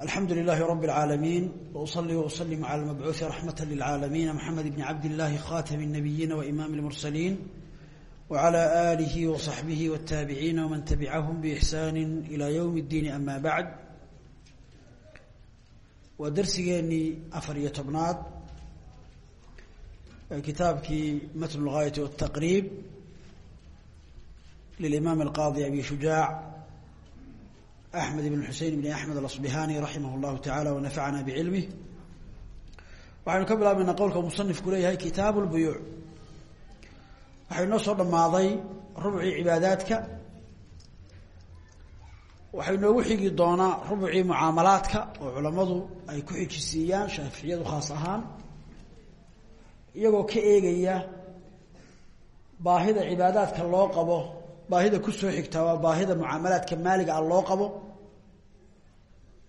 alxamdu للh رb العاalمين وأصلي وأsلم عlى المبعوث رحمة للعاalمين محمد بن عبد الله خاتم النبيين وإmام المرسلين وعلى آله وصحبه والتابعين ومن تبعهم بإحسان إلى يوم الدين أmا بعد waa dersigeenii afar iyo tobnaad kitaabkii mتن الغاية والتqريب للإmام القاضي أبي شuجاع axmed ibn xusein ibn axmed alasbihani raximah llahu taala wanafacana bicilmih waxaynu ka bilaabaynaa qowlka musanifku leeyahay kitaab lbuyuuc waxay noo soo dhammaaday rubcii cibaadaadka. Waxay noogu xigi doonaa rubcii mucaamalaadka oo culammadu ay ku xijisiiyaan shaaficiyadu khaas ahaan iyagoo ka eegaya baahida cibaadaadka loo qabo baahida ku soo xigtaa waa baahida mucaamalaadka maaliga ah loo qabo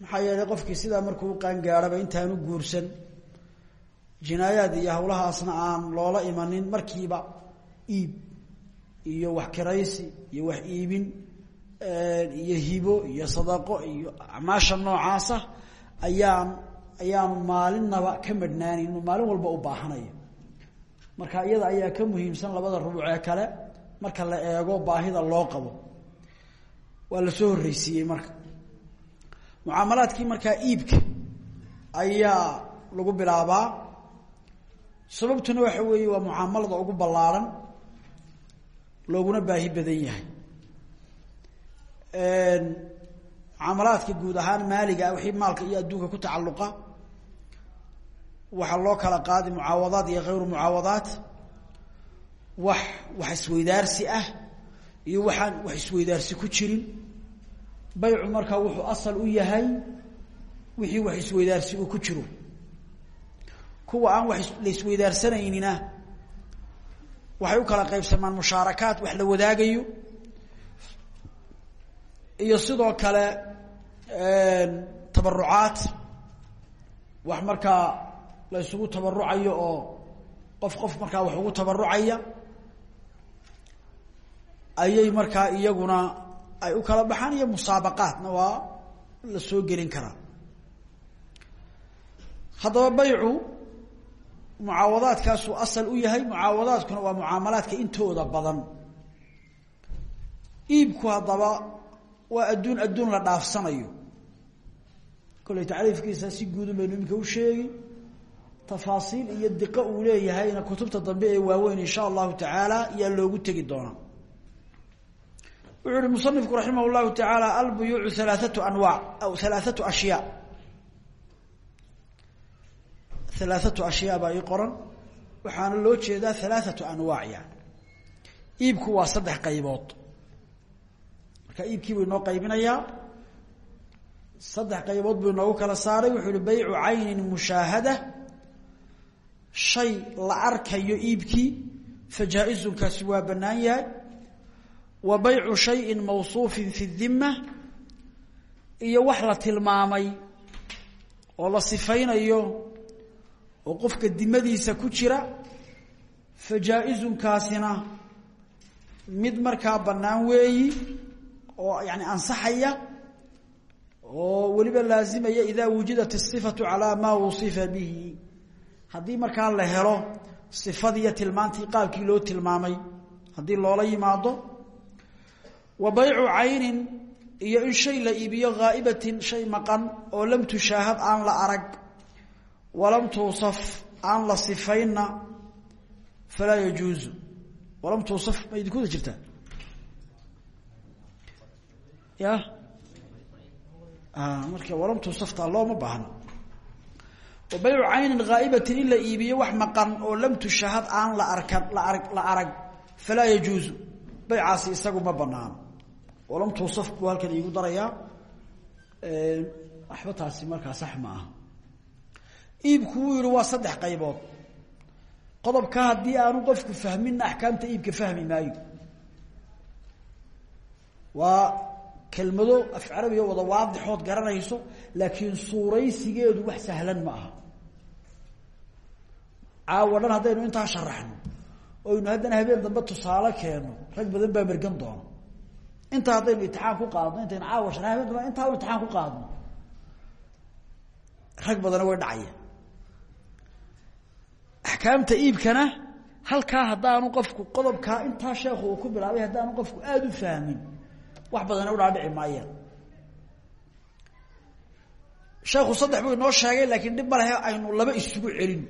maxaa yeelay qofkii sidaa markuu qaangaadhaba intaanu guursan jinaayaad iyo hawlahaasna aan loola imanin markiiba iib iyo wax kiraysi iyo wax iibin iyo hibo iyo sadaqo iyo acmaasha noocaasa ayaan ayaanu maalinaba ka madhnaanin maalin walba u baahanayo. Marka iyada ayaa ka muhiimsan labada rubucee kale marka la eego baahida loo qabo. Waa la soo horreysiiyey marka mucaamalaadkii markaa iibka ayaa lagu bilaabaa. Sababtuna waxa weeye waa mucaamalada ugu ballaaran looguna baahi badan yahay. Mucaamalaadka guud ahaan maaliga ah wixii maalka iyo adduunka ku tacalluqa waxaa loo kala qaadi mucaawadaat iyo hayru mucaawadaat wax wax isweydaarsi ah iyo waxaan wax isweydaarsi ku jirin baycu markaa wuxuu asal u yahay wixii wax isweydaarsi uu ku jiro. Kuwa aan wax la isweydaarsanayninna waxay u kala qaybsamaan mushaarakaat wax la wadaagayo iyo sidoo kale tabarucaat wax markaa la isugu tabarucayo oo qof qof markaa wax ugu tabarucaya ayay markaa iyaguna ay u kala baxaan iyo musaabaqaatna waa la soo gelin karaa. Haddaba baycu mucaawadaadkaasuu asal u yahay mucaawadaadkuna waa mucaamalaadka intooda badan. Iibku haddaba waa adduun adduun la dhaafsanayo. Kolley tacriifkiisa si guudun baynu iminka u sheegi. Tafaasiil iyo diqo uu leeyahayna kutubta dambe ee waaweyn insha allahu tacaala yaa loogu tegi doonaa wuxuu uhi musanifku raximah llahu tacaala albuyuucu halaaatu anwaac aw halaaatu ashyaa. Halaaatu ashyaa baa ii qoran waxaana loo jeedaa halaaatu anwaac yani iibku waa saddex qaybood. Marka iibkii buu inoo qaybinayaa saddex qaybood buu inoogu kala saaray wuxuu ihi baycu caynin waa bannaan yahay wa baycu shayin mawsuufin fi dhima iyo wax la tilmaamay oo la sifaynayo oo qofka dimadiisa ku jira fa jaa-izunkaasina mid markaa bannaan weeyi oo yani ansaxaya oo weliba laazimaya idaa wujidat الصifatu calaa maa wuصifa bihi haddii markaa la helo sifadiiyo tilmaantii qaabkii loo tilmaamay haddii loola yimaado wa baycu caynin iyo in shay la iibiyo haa'ibatin shay maqan oo lam tushaahad aan la arag. Walam tuusaf aan la sifaynna falaa yajuuzu. Walam tuusaf ma idinkuda jirtaa? Ya marka walam tuusafta looma baahna wa baycu caynin haa'ibatin in la iibiyo wax maqan oo lam tushahad aan la la arag la arag. Falaa yajuuzu. Baycaasi isagu ma walam tuusaf buu halkan iigu darayaa waxba taasi markaa sax ma aha. Iibku wuu yihi waa saddex qaybood. Qodobka haddii aanu qofku fahminna axkaamta iibka fahmi maayo. Waa kelmado af carabiga wada waadixood garanayso laakiin suuraysigeedu wax sahlan ma aha. Caawa dhan haddaynu intaa sharaxno oynu haddana habeen dambe tusaale keeno rag badan baa mergan doona intaa haddaynu itixaan ku qaadno intaynu caawa shara habeen dambe intaa imtixaan ku qaadno. Rag badana way dhacaya axkaamta iibkana halkaa haddaanu qofku qodobkaa intaa sheekhu uu ku bilaabay haddaanu qofku aada u fahmin wax badana udhaadhici maayaan. Sheekhu saddex buu inoo sheegay laakiin dhib ma lehe aynu laba isugu celin.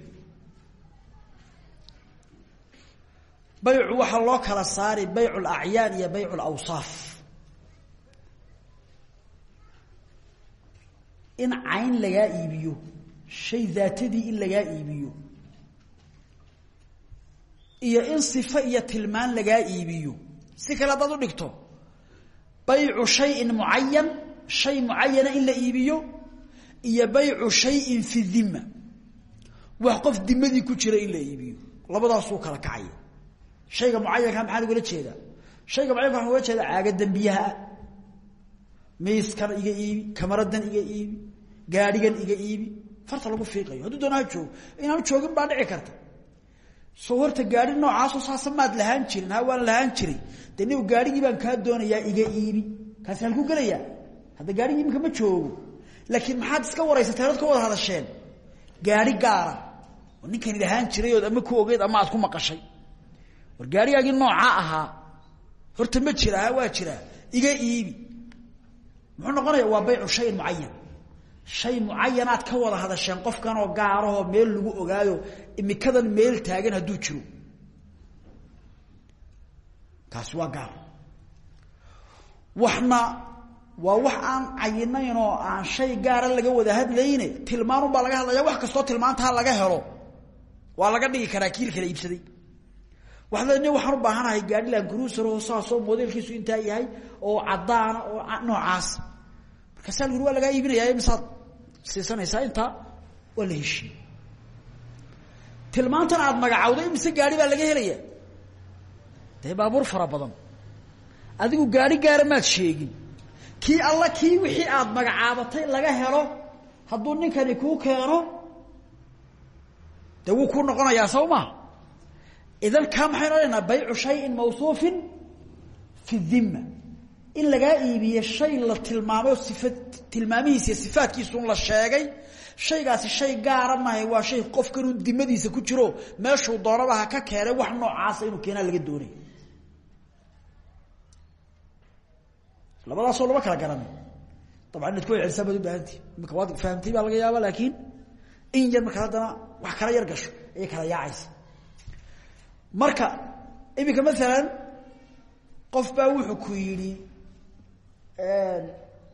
Baycu waxaa loo kala saari baycu lacyaan iyo baycu lawsaaf in cayn lagaa iibiyo. Shay daatadii in lagaa iibiyo. Iyo in sifo iyo tilmaan lagaa iibiyo. Si kale haddaad u dhigto. Baycu shayin mucayan shay mucayana in la iibiyo iyo baycu shayin fi dima wax qof dimadii ku jira in la iibiyo. Labadaasuu kala kacaya. Shayga mucayanka maxaa ugala jeedaa? Shayga mucayanka waxaan ugala jeedaa caagadan biyaha miiskan iga iibi kamaradan iga iibi gaadhigan iga iibi farta lagu fiiqayo. Hadduu doona ha joogo joogin baa dhici karta. Soo horta gaari noocaaso saasa lahaan jirin ha waan lahaan jiray de nigu gaarigii baan kaa doonayaa iga iibi. Kaasi halkuu gelayaa. Hadda gaarigii iminka ma joogo. Laakiin maxaad iska waraysatay ka wada hadasheen? Gaari gaara. Oo ninkani lahaan jiray ood ama ku ogeyd ama aad ku maqashay. War gaarigaagii noocaa ahaa. Horta ma jira waa jiraa iga iibi muxuu noqonaya waa baycu shayin mucayan shay mucayanaad ka wada hadasheen qofkanoo gaarahoo meel lagu ogaayo imikadan meel taagan hadduu jiro. Kaasi waa gaar. Waxna waa wax aan cayinayn oo aan shay gaara laga wada hadlayne tilmaanun baa laga hadlaya wax kastoo tilmaantaa laga helo. Waa laga dhigi karaa kiil kala iibsaday le waxaan u baahanahay gaadhilan cruiser oo saasoo modelkiisu intaa yahay oo caddaana oo noocaas. Markaasaa la yuri waa lagaa iibinaya misaad siisanaysaa intaa waa la heshiiye tilmaantan aada magacawday mise gaari baa laga helaya dee baabuur fara badan. Adigu gaari gaara maad sheegin. Kii alla kii wixii aada magacaabatay laga helo hadduu ninkani kuu keeno dee wuu kuu noqonayaa ma idan kaa maxaynu odhanaa baycu shayin mawsuufin fi dhimma in lagaa iibiye shay la tilmaamay oo sifa tilmaamihiisa iyo sifaadkiisun la sheegay shaygaasi shay gaara mahay waa shay qofkanun dimadiisa ku jiro meeshuu doonaba ha ka keenay wax noocaasa inuu keenaa laga doonay labadaasoo lama kala garanay dabcan inaad ku celcelisaa baad u baahantii imika waad fahamtay baa laga yaaba laakiin in yar markaad haddana wax kala yar gasho ayay kala yaacaysa marka iminka maalan qof baa wuxuu ku yidhi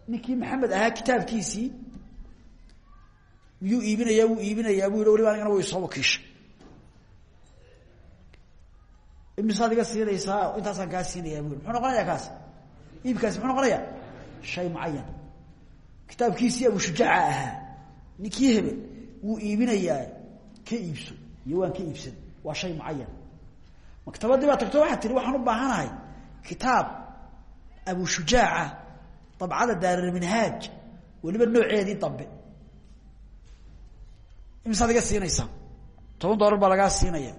ninkii maxamed ahaa kitaabkiisii miyuu iibinayaa wuu iibinayaa buu yidhi waliba anigana way soo wakiishay. Imisaad iga siinaysaa intaasaan kaa siinayaa bu yidhi. Muxuu noqonayaa kaas? Iibkaasi muxuu noqonayaa? Shay mucayan kitaabkiisii abushujaaca ahaa. Ninkii hebel wuu iibinayaa ka iibso. Iyo waan ka iibsan. Waa shay mucayan maktabadii baa tagto waxaad tihi waxaan u baahanahay kitaab abushujaaca dabcada daarilminhaaj weliba nooceedii dambe. Imisaad iga siinaysaa toban doolar baa lagaa siinaya.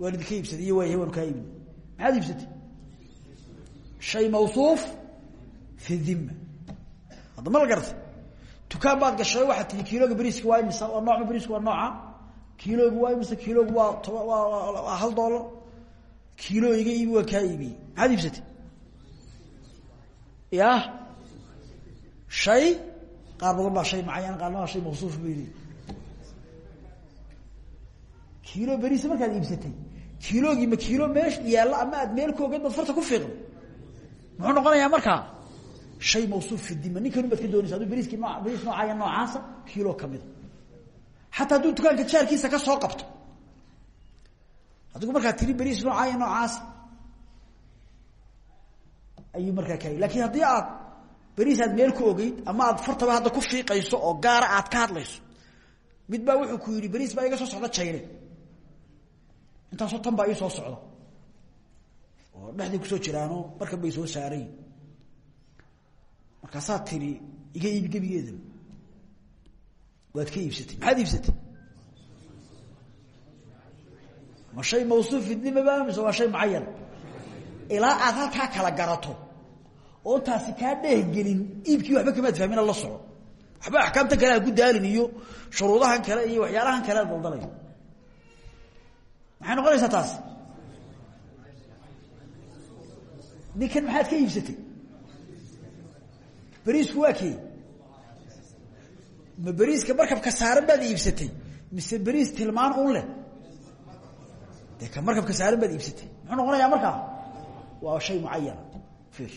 Waan idinka iibsaday iyo waayah waanu kaa maxaad iibsatay? Shay mawsuuf fi dhimma. Hadda ma la dukaan baad gashay waxaad tihi kiilooga beriiska waa imisa waa nooca beriisku waa nooca? Kiiloogu waa imisa toba waa hal doolar kiilo iga iibi waan kaa iibiyey maxaad iibsatay ya. Shay? Qaar badan baa shay macayan qaarna baa shay mawsuuf bay leeyi kiilo beriisa markaad iibsatay. Kiiloogii ma kiilo meesh yaalla ama aad meel ku ogeed baad farta ku fiiqday muxuu noqonayaa markaa shay mawsuuf fi dima. Ninkan baad ka doonaysa aduu beriiskii noo beriis noocaya noocaasa kiilo kamida xataa hadduu dukaanka jaarkiisa ka soo qabto adigu markaa tiri beriis noocaaya noocaasa ayuu markaa kaay laakiin haddii aad beriis aad meel ku ogeyd ama aad fartaba hadda ku fiiqayso oo gaara aad ka hadlayso mid baa wuxuu ku yidhi beriis baa iga soo socda jayne intaasoo tan baa ii soo socda oo dhexdii ku soo jiraano markan bay soo saarayin markaasaad tiri iga gebigeedaba. Waad ka iibsatay maxaad iibsatay ma shay mawsuuf fidnimaba mise waa shay mucayan ilaa aad halkaa kala garato oo taasi kaa dheehgelin iibkii waxba kamaad fahmina la soco. Waxba axkaamtan kale ha ku daalin iyo shuruudahan kale iyo waxyaalahan kale ad daldalayo maxay taas ninkan maxaad ka iibsatay? Beriisku waa kee? Ma beriiska markabka saaran baad iibsatay mise beriis tilmaan un leh de ka markabka saaran baad iibsatay. Muxuu noqonayaa markaa waa shay mucayana ir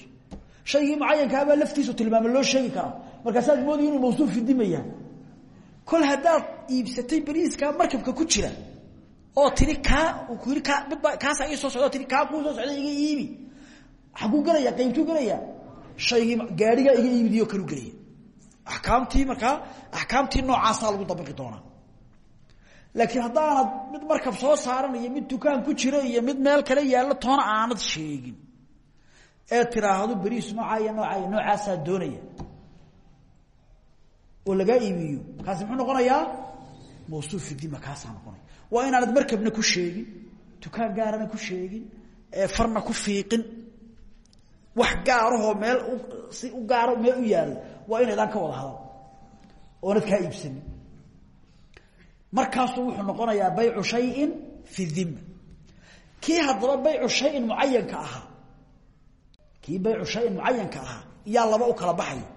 shaygii mucayankaabaa laftiisu tilmaama loo sheegi karaa markaasaad moodi inuu mawsuuf fidimaya kol haddaad iibsatay beriiskaa markabka ku jira oo tiri kaa yii ka midba kaasaa ii soo socda o tii kaa kuu soo socda iga iibi. Xaguu gelaya qaybtuu gelaya shaygii gaadhigaa iga iibidiyo kalu gelaya akaamtii markaa axkaamtii noocaasaa lagu dabaqi doonaa laakiin haddaanad mid markab soo saaran iyo mid dukaan ku jiro iyo mid meel kale yaallo toona aanad sheegin. Ee tiraahdo beriis noocaa iyo noocaa iyo noocaasaa oo lagaa iibiyo. Kaasi muxuu noqonayaa? Mawsuuf fidima kaasaa noqonaya. Waa inaanad markabna ku sheegin dukaan gaarana ku sheegin ee farna ku fiiqin. Wax gaarahoo meel si u gaaro meel u yaalla waa inaydaan ka wada hadal. Oonad kaa iibsanin markaasuu wuxuu noqonayaa baycu shayin fi dhima kii haddaba baycu shayin mucayanka ahaa kii baycu shayin mucayanka ahaa iyaa laba u kala baxaya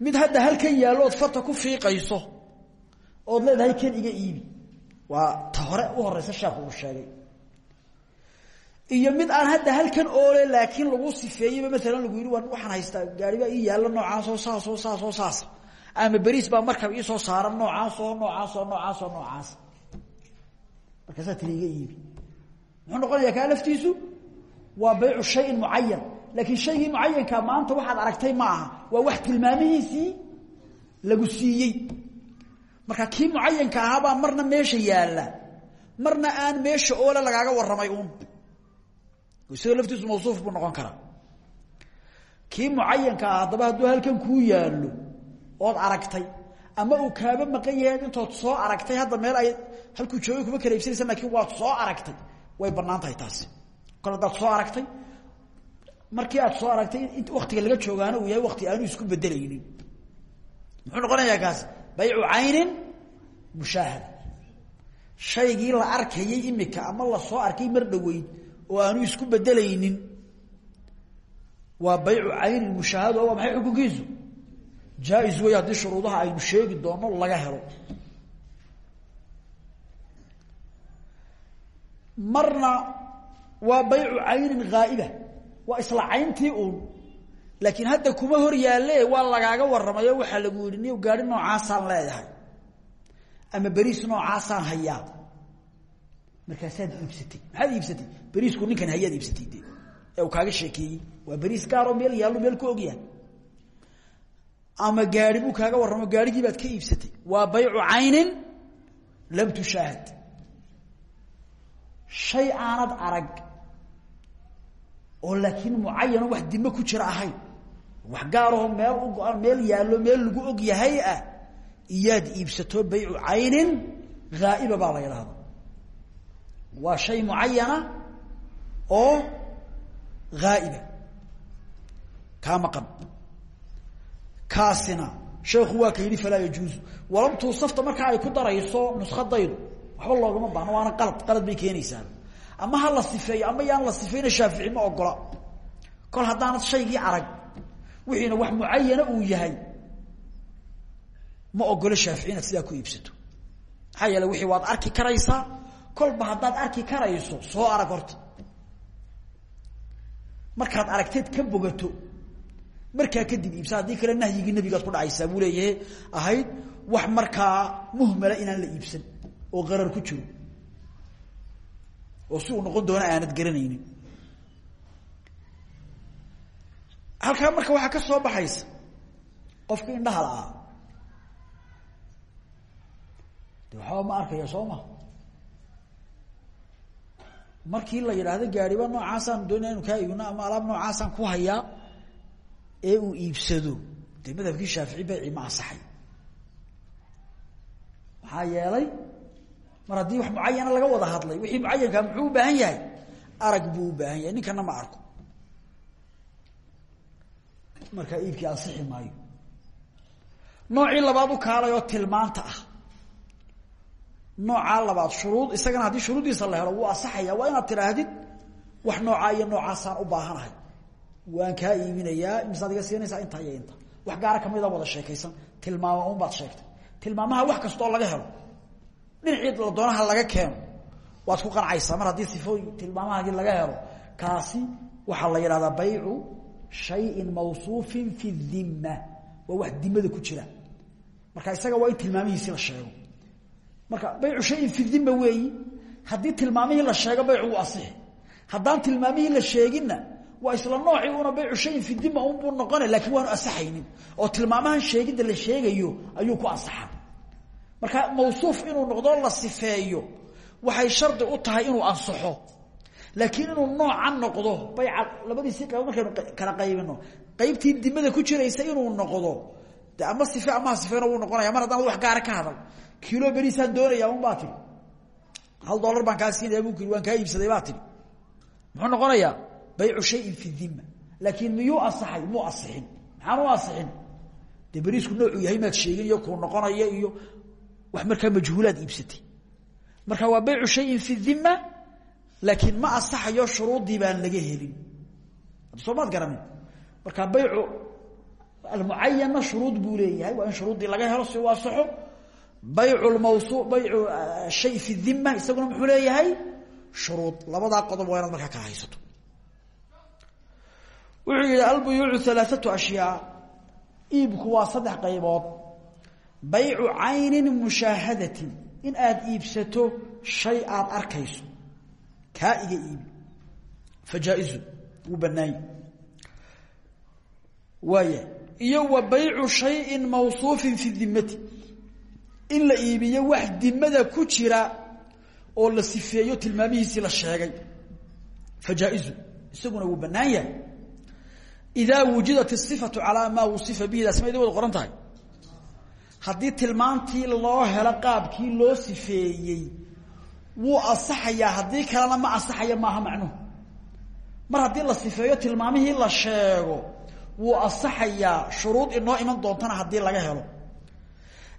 mid hadda halkan yaallo ood farta ku fiiqayso ood leedahay kan iga iibi. Waa ta hore u horeysa sheekhu uu sheegay. Iyo mid aan hadda halkan oole laakiin lagu sifeeyeyba maalan lagu yidhi waxaan haystaa gaaribaa ii yaalla noocaasoo saasoo saasoo saasa ama beriis baa markab iisoo saaran noocaasoo noocaasoo noocaasoo noocaas markaasaa tiri iga iibi muxuu noqonayaa kaa laftiisu? Waa baycu shayin mucayan laakiin shaygii mucayankaa maanta waxaad aragtay ma aha. Waa wax tilmaamihiisii lagu siiyey. Marka kii mucayanka ahaabaa marna meesha yaalla. Marna aan meesha oole lagaaga warramay uun. Isaga laftiisu mawsuuf buu noqon karaa. Kii mucayanka ah haddaba hadduu halkan kuu yaallo ood aragtay ama uu kaaba maqan yahay intood soo aragtay hadda meel ay halkuu joogay kuma kala iibsanaysa laakiin waad soo aragtay. Way bannaan tahay taasi. Kol haddaad soo aragtay markii aad soo aragtay waktiga laga joogaana uu yahay wakti aanu isku bedelaynin muxuu noqonayaa kaasi? Baycu caynin mushaahada shaygii la arkayay imika ama la soo arkay mar dhoweyd oo aanu isku bedelaynin waa baycu caynin mushaahada waa maxay xukunkiisu jaa-is wey haddii shuruudaha aynu sheegi doono laga helo. Marna waa baycu caynin haa'iba waa isla cayntii uun. Laakiin hadda kuma hor yaalle waa lagaaga warramayo waxaa lagu yidhi niw gaari noocaasaan leedahay. Ama beriis noocaasaan hayaa. Markaasaad iibsatay maxaad iibsatay? Beriisku ninkan hayaad iibsatay de ee uu kaaga sheekeeyey waa beriis gaaroo meel yaallo meel ku ogyahay ama gaari buu kaaga warramo gaarigii baad ka iibsatay. Waa baycu caynin lam tushaahad shay aanad arag oo laakiin mucayano wax dime ku jira ahayn. Wax gaaroo meel u go-an meel yaallo meel lagu og yahay ah iyaad iibsato baycu caynin haa'iba baa la yidhaahda waa shay mucayana oo haa'iba kaa maqan kaasina. Sheekhu waa ka yidhi falaa yajuuzu. Walam tuusafta markaa ay ku darayso nuskadaydu waxba loogama baahno waana qalad qalad bay keenaysaa. Ama ha la sifeeyo ama yaan la sifeyna shaafici ma ogola kol haddaanad shaygii arag wixiina wax mucayana uu yahay ma ogolo shaafici inaad sidaa ku iibsato. Maxaa yeele wixii waad arki karaysaa kolba haddaad arki karayso soo arag horta. Markaad ka bogato markaa kadib iibsa. Haddii kale nahyigii nabigaad ku dhacaysaa buu ahayd wax markaa muhmala inaan la iibsan oo qarar ku jiro. Oo si uu noqon doona aanad garanaynin. Halkaa marka waxaa ka soo baxaysa qofka indhaha la-aa. De waxba ma arkaya soo ma? Markii la yidhaahdo gaariba noocaasaan doonaya inu kaa iibino ama alaab noocaasaan ku hayaa ee uu iibsado. Dee madhabkii shaafici bayci ma ansaxay. Maxaa yeelay mar haddii wax mucayana laga wada hadlay wixii mucayankaa muxuu u baahan yahay? Arag buu u baahan yahay. Ninkana ma arko. Markaa iibkii ansixi maayo. Noocii labaad u kaalay oo tilmaanta ah. Noocaa labaad shuruud isagana haddii shuruuddiisa la helo wuu asaxaya waa inaad tidhaahdid wax noocaa iyo noocaasaan u baahanahay waan kaa iibinayaa imisaad iga siinaysaa inta iyo inta wax gaara kamida wada sheekaysan tilmaamo un baad sheegtay. Tilmaamaha wax kasta laga helo dhinacii la doonaha laga keeno waad ku qancaysaa mar haddii sifooy tilmaamahagii laga helo kaasi waxaa la yidhahdaa baycu shayin mawsuufin fi dimma waa wax dimada ku jira. Marka isaga waa in la sheego. Marka baycu shayin fi dimma weeyi haddii tilmaamihii la sheego baycu wuu haddaan tilmaamihii la sheeginna waa isla noocii una baycu shayin fi dimma unbuu noqona laakiin waanu asaxaynin oo tilmaamahan sheegidda la sheegayo ayuu ku asaxa marka mawsuuf inuu noqdo la sifeeyo waxay shardi u tahay inuu ansaxo. Laakiin inuu noocan noqdo bayca labadiisii qaybood markaynu kala qaybino qaybtii dimada ku jiraysa inuu noqdo ama sife ama sifena wuu noqonaya mar haddaan wax gaara ka hadal kilo beriisaan doonaya un baa tiri. Hal dollar baan kaa siinaya bu kii waan kaa iibsaday baa muxuu noqonayaa baycu shayin fi dima laakiin miyuu asaxay? Muu asixin. Maxaan u asixin? Dee beriisku noocuu yahay maad sheegin iyo kuu noqonaya iyo wax markaa majhuulaad iibsatay. Marka waa baycu shayin fi dima laakiin ma asaxayo shuruudii baan laga helin. Soo maad garanin marka baycu almucayanna shuruud buu leeyahay waa in shuruuddii laga helo si u asaxo baycu lmawsu baycu shay fi dima wuxuu yihi albuyuucu alaaatu ashyaa. Iibku waa saddex qaybood. Baycu caynin mushaahadatin. In aada iibsato shay aada arkayso. Kaa iga iibi. Fajaa-izu. Wuu banaany waaya iyo wa baycu shayin mawsuufin fi dimati in la iibiyo wax dimada ku jira oo la sifeeyo tilmaamihiisii la sheegay. Fajaa-izu. Isaguna wuu banaan idaa wujidat isifatu calaa maa wusifa bihi dasmadi wada qoran tahay haddii loo helo qaabkii loo sifeeyey wuu asaxayaa haddii kalena ma asaxaya maaha macnuhu mar haddii la sifeeyo tilmaamihii la sheego wuu asaxayaa shuruud inoo iman doontana haddii laga helo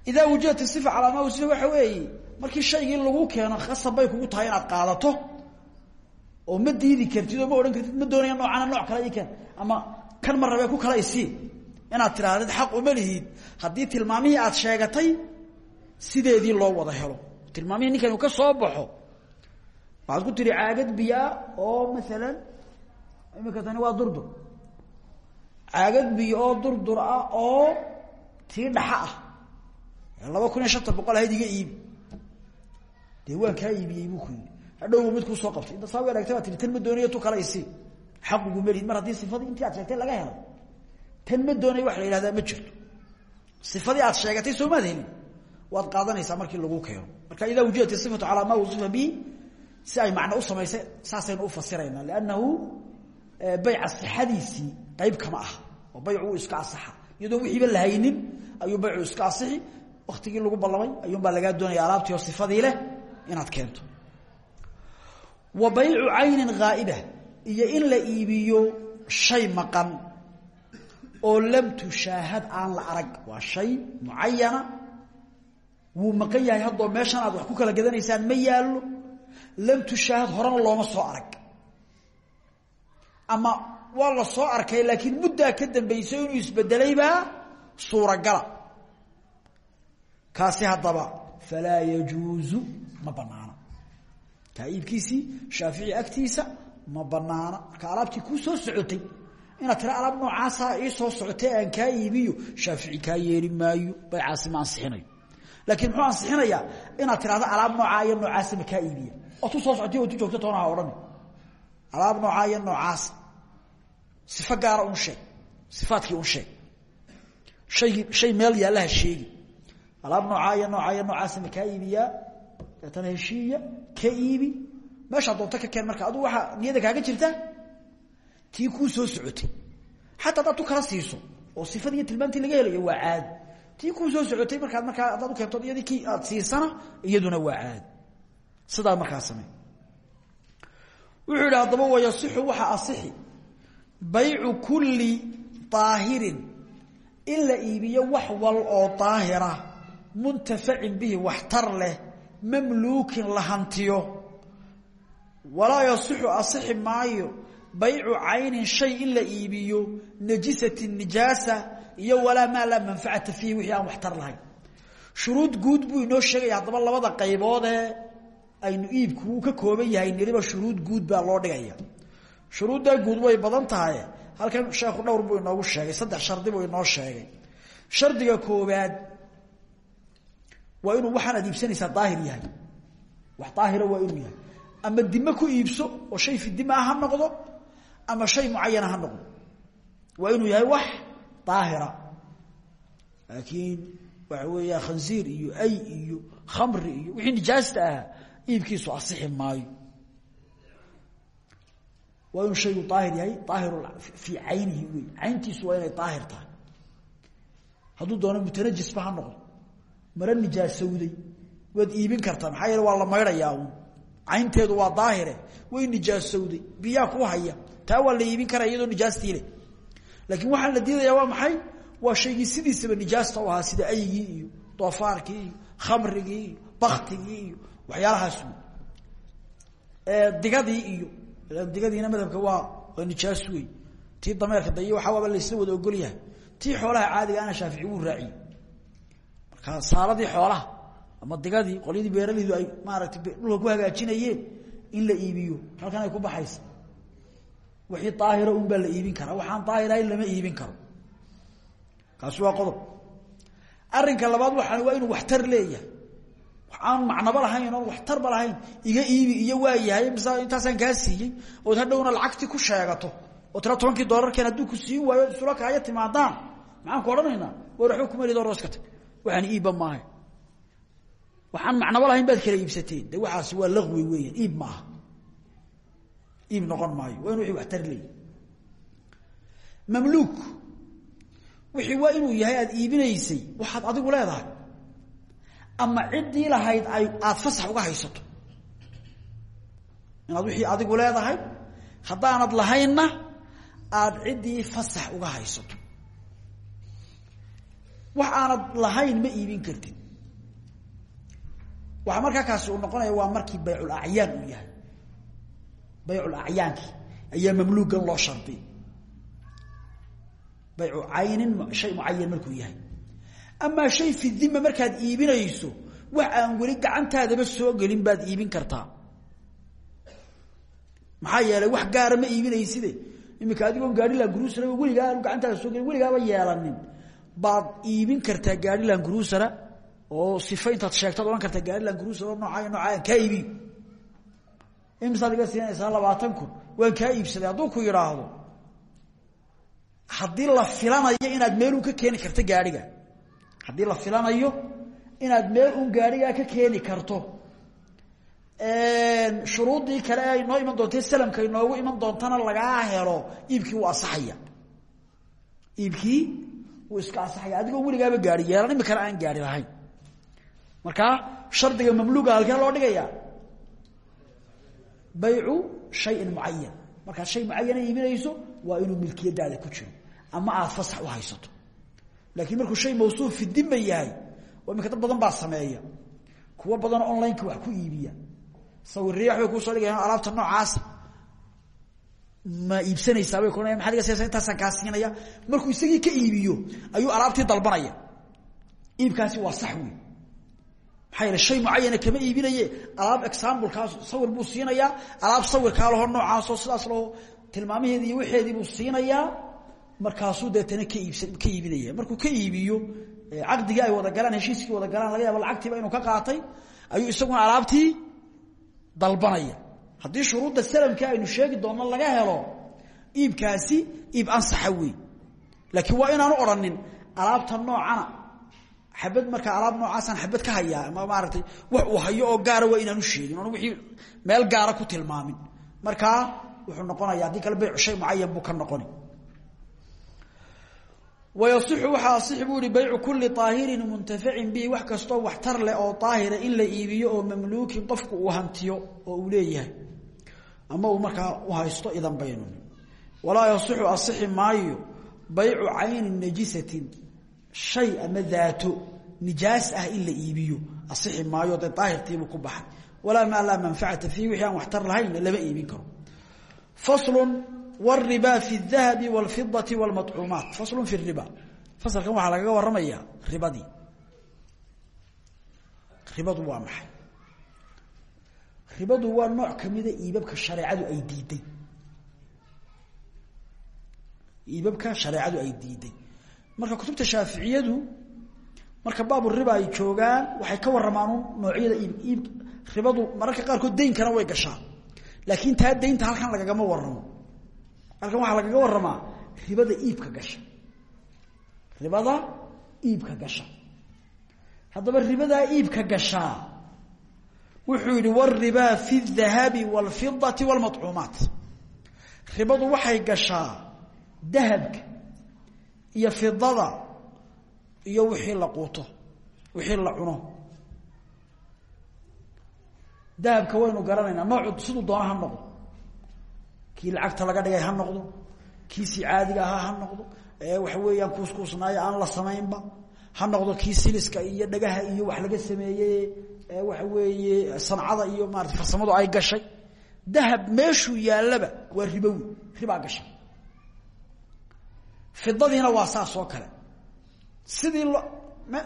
idaa wujidat isifa calaa maa wusifa waxa weeye markii shaygii lagu keeno khasab kugu tahay inaad qaadato oo ma diidi kartid oo ma odhan kartid ma doonaya noocana nooc kale ii keen ama kan ma ku kala isii inaad tidhaahdid xaq uma lihid. Haddii tilmaamihii aad sheegatay sideedii loo wada helo. Tilmaamihii ninkan uu ka soo baxo waxaad ku tihi caagad biyaa oo maalan imika tani waa durdur. Caagad biyo oo durdur ah oo tii dhaxa ah. Laba kun iyo shanta boqol ahayd iibi dee waan kaa buu ku yii hadhowba mid kuu soo qabtay. Inta saa u eegtay baa tan ma doonayo tu kala isii xaquguma lihid mar haddii sifadii intii aad sheegtay laga helo tan ma doonay wax la yidhahdaa ma jirto. Sifadii aad sheegatay soo maad helin waad qaadanaysaa markii lagu keeno. Marka idaa wujidat isifatu calaa maa wusifa bihi si ay macno u samaysay saasaynu u fasiraynaa. Liannahu bayca sixadiisii qayb kama ah oo baycu iska asaxa. Iyadoon wixiiba la haynin ayuu iska asixi waktigii lagu ballamay ayuunbaa lagaa doonaya alaabtii oo sifadii leh inaad keento. Wa baycu caynin iyo in la iibiyo shay maqan oo lam tushaahad aan la arag. Waa shay mucayana wuu maqan yahay haddoo meeshan aad wax ku kala gadanaysaan ma yaallo. Lam tushaahad horena looma soo arag. Ama waa la soo arkay laakiin muddaa ka dambayso inuu isbedelaybaa suuragala. Kaasi haddaba falaa yajuuzu ma banaana kaa iibkiisii shaafici agtiisa ma banaana marka alaabtii kuu soo socotay inaad tira alaab noocaasa ii soo socotay aan kaa iibiyo shaafici kaa yeeli maayo baycaasi ma ansixinayo. Laakiin muxuu ansixinayaa inaad tirahdo alaab noocaa iyo noocaasa ma kaa iibiya. Oo soo socotay oo joogto toona ha alaab noocaa iyo noocaasa sifo gaara un sheeg. Sifaadkii un sheeg. Haygii shay meel yaallaha sheegi. Alaab noocaa iyo noocaa iyo noocaasa ma kaa heshiiya ka iibi meeshaa doonto ka keen marka. Aduu waxaa niyada kaaga jirta? Tii kuu soo socotay. Xataa haddaad tu kala siiso oo sifadii iyo laga helayo waa caadi tii kuu soo socotay markaad markaa haddaad ukeento iyadii aad siisana iyaduna waa caadi sidaa markaa samey wuxuu yidhi haddaba wayasixu waxaa asixi. Baycu kulli daahirin in la iibiyo wax wal oo daahira muntafacin bihi waxtar leh. Mamluukin la hantiyo walaa yasixu asixi maayo baycu caynin shay in la iibiyo najisati nijaasa iyo walaa maa laa manfacata fiihi wixii aan waxtar lahayn. Shuruud guud buu inoo sheegaya haddaba labada qayboodee aynu iibku uu ka kooban yahay niriba shuruud guud baa loo dhigaya. Shuruuddaa guud way badan tahay halkan sheekhu dhowr buu inoogu sheegay saddex shardi buu inoo sheegay. Shardiga koobaad waa inuu waxaan ad iibsanaysaa daahir yahay. Wax daahira waa inuu yahay ama dime ku iibso oo shay fi dima ha noqdo ama shay mucayana ha noqdo. Waa inuu yahay wax daahira. Laakiin waxa weeya khansiir iyo ay iyo khamri iyo wixii nijaasta ahaa iibkiisu asixi maayo. Waa inuu shaygu daahir yahay daahir fii caynihi wey cayntiisu waa inay daahir tahay. Doono mutanajisba ha noqdo. Mara nijaasowday waad iibin kartaa maxaa waa la maydhayaa caynteedu waa daahire way nijaasowday biyaa ku haya taa waa la iyadoo nijaastiile laakiin waxaan la diidayaa waa maxay? Waa shaygii sidiisaba nijaasta u sida aygii iyo doofaarkii iyo khamrigii iyo baktigii iyo digadii iyo digadiina madhabka waa waa nijaas wey tii dameerka dayo waxaa waaba laysla wada ogolyahay. Tii xoolaha caadiga ana shaafici wuu raaciyey. Marka saaladii xoolaha ama digadii qolyadii beeraleydu ay maaragtay dhulka ku hagaajinayeen in la iibiyo. Halkan ay ku baxaysa. Wixii daahira un baa la iibin karaa. Waxaan daahirahayn lama iibin karo. Kaasi waa qodob. Arrinka labaad waxaan waa inuu waxtar leeyahay. Aan macnaba lahayn oon waxtarba lahayn. Iga iibi iyo waa yahay mise intaasaan kaa siiyey ood hadhowna lacagtii ku sheegato oo tira tobankii doolarkeen hadduu ku siin waayo isula kaaya timaadaan. Maxaan ku odhanaynaa? War waxba kuma waxaan iibba maahay waxaan macnaba lahayn baad kala iibsateen. De waxaasi waa laqwi weeyaan. Iib maaha. Iib noqon maayo. Waa inu wixii waxtar leeyahy mamluuk wixii waa inuu yahay aada iibinaysay waxaad adigu leedahay. Ama ciddii lahayd ay aada fasax uga haysato. Inaad wixii adigu leedahay haddaanad lahaynna aada ciddii fasax uga haysato. Wax aanad lahayn ma iibin kartid waxaa markaa kaasi uu noqonaya waa markii baycul acyaan uu yahay. Baycul acyaankii ayaa mamluugan loo shardiy baycu caynin shay mucayan markuu yahay. Amaa shay fi dima markaad iibinayso wax aan weli gacantaadaba soo gelin baad iibin kartaa. Maxaa yeelay wax gaara ma iibinayside. Iminka adigoon gaadhilan grusara weligaa gacantaada soo gelin weligaaba yeelanin. Baad iibin kartaa gaadhilan grusara oo sifa intaad sheegtaad odhan kartaa gaadhilan grusara oo noocaa noocaa kaa iibiyo imisaad iga siinaysaa labaatan kun waan kaa iibsaday hadduu ku yidhaahdo haddii la filanayo inaad meel un ka keeni karto gaadhiga haddii la filanayo inaad meel un gaadhigaa ka keeni karto shuruuddii kale ay noo iman doonta inoogu iman doontana lagaa helo iibkii wuu asaxaya. Iibkii wuu iska asaxaya. Adigoo weligaaba gaari yeelan imikana aan gaari lahayn markaa shardiga mamluuga halkee loo dhigaya baycu shayin mucayan markaad shay mucayana iibinayso waa inuu milkiyadaada ku jiro. Ama aada fasax u haysato. Laakiin markuu shay mawsuuf fi dima yahay oo imika dad badan baa sameeya. Kuwo badanoo onlineka wax ku iibiya. Sawirriya waxbay kuusoo dhigayaan alaabta noocaasa ma iibsanaysaa bay kuohanaya maxaad iga siiyaysaa intaasaan kaa siinaya. Markuu isagii ka iibiyo ayuu alaabtii dalbanaya. Iibkaasi waa sax wey maxaa yeele shay mucayana kama iibinaye. Alaab examblekaas sawir buu siinayaa. Alaab sawirkaa laho noocaasoo sidaas laho tilmaamaheedi iyo waxeedii buu siinayaa. Markaasuu deetana ka iibsa ka iibinaya markuu ka iibiyo caqdigii ay wada galaan heshiiskii wada galaan laga yaaba lacagtiiba inuu ka qaatay ayuu isaguna alaabtii dalbanaya. Haddii shuruudda salamka aynu sheegi doonno laga helo iibkaasi iib ansaxa wey laakiin waa inaanu odhanin alaabta noocana xabad markaa alaab noocaasaan xabad ka hayaa ama maaragtay wax uu hayo oo gaara waa inaanu sheegin oon meel gaara ku tilmaamin. Markaa wuxuu noqonaya haddii kale baycu shay mucayan ka noqoni. Wayasixu waxaa asixi buu ihi baycu kulli aahirin muntafacin bihi wax kastoo waxtar leh oo aahira in la iibiyo oo mamluukin qofku uu hantiyo oo uu leeyahay. Ama uu markaa u haysto idan baynu. Walaa shay ama daato nijaas ah in la iibiyo. Asixi maayo dee daahirtiibu ku baxay. Walaa maa laa manfacata fiih wixii aan waxtar lahaynna lama iibin karo. Faslun wariba fi dahabi wlfidai wlmacuumaat faslu fi riba. Fasalkan waxaa lagaga waramayaa ribadii. Ribadu waa maxay? Ribadu waa nooc kamida iibabka hareecadu ay diiday. Iibabka shareecadu ay diiday marka kutubta shaaficiyadu marka baabu riba ay joogaan waxay ka waramaan noocyada iib iib ribadu mararka qaarkood daynkana way gashaa laakiin taa daynta halkan lagagama waramo halkan waxaa lagaga waramaa ribada iibka gasha ribada iibka gasha haddaba ribadaa iibka gashaa wuxuu yihi wاribaa fi الdahabi wاlfidai wاlmaطcuumaat ribadu waxay gashaa dahabka iyo fidada iyo wixii la quuto wixii la cuno. Dahabka waynu garanaynaa noocu siduu doona ha noqdo. Kii lacagta laga dhigay ha noqdo kiisii caadiga ahaa ha noqdo waxa weeyaan kuuskuusnaayo aan la samaynba ha noqdo kii siliska iyo dhagaha iyo wax laga sameeyey waxa weeye sancada iyo maarata farsamadu ay gashay. Dahab meeshuu yaallaba waa ribowi ribaa gashay fidadiina waa saas oo kale. Sidii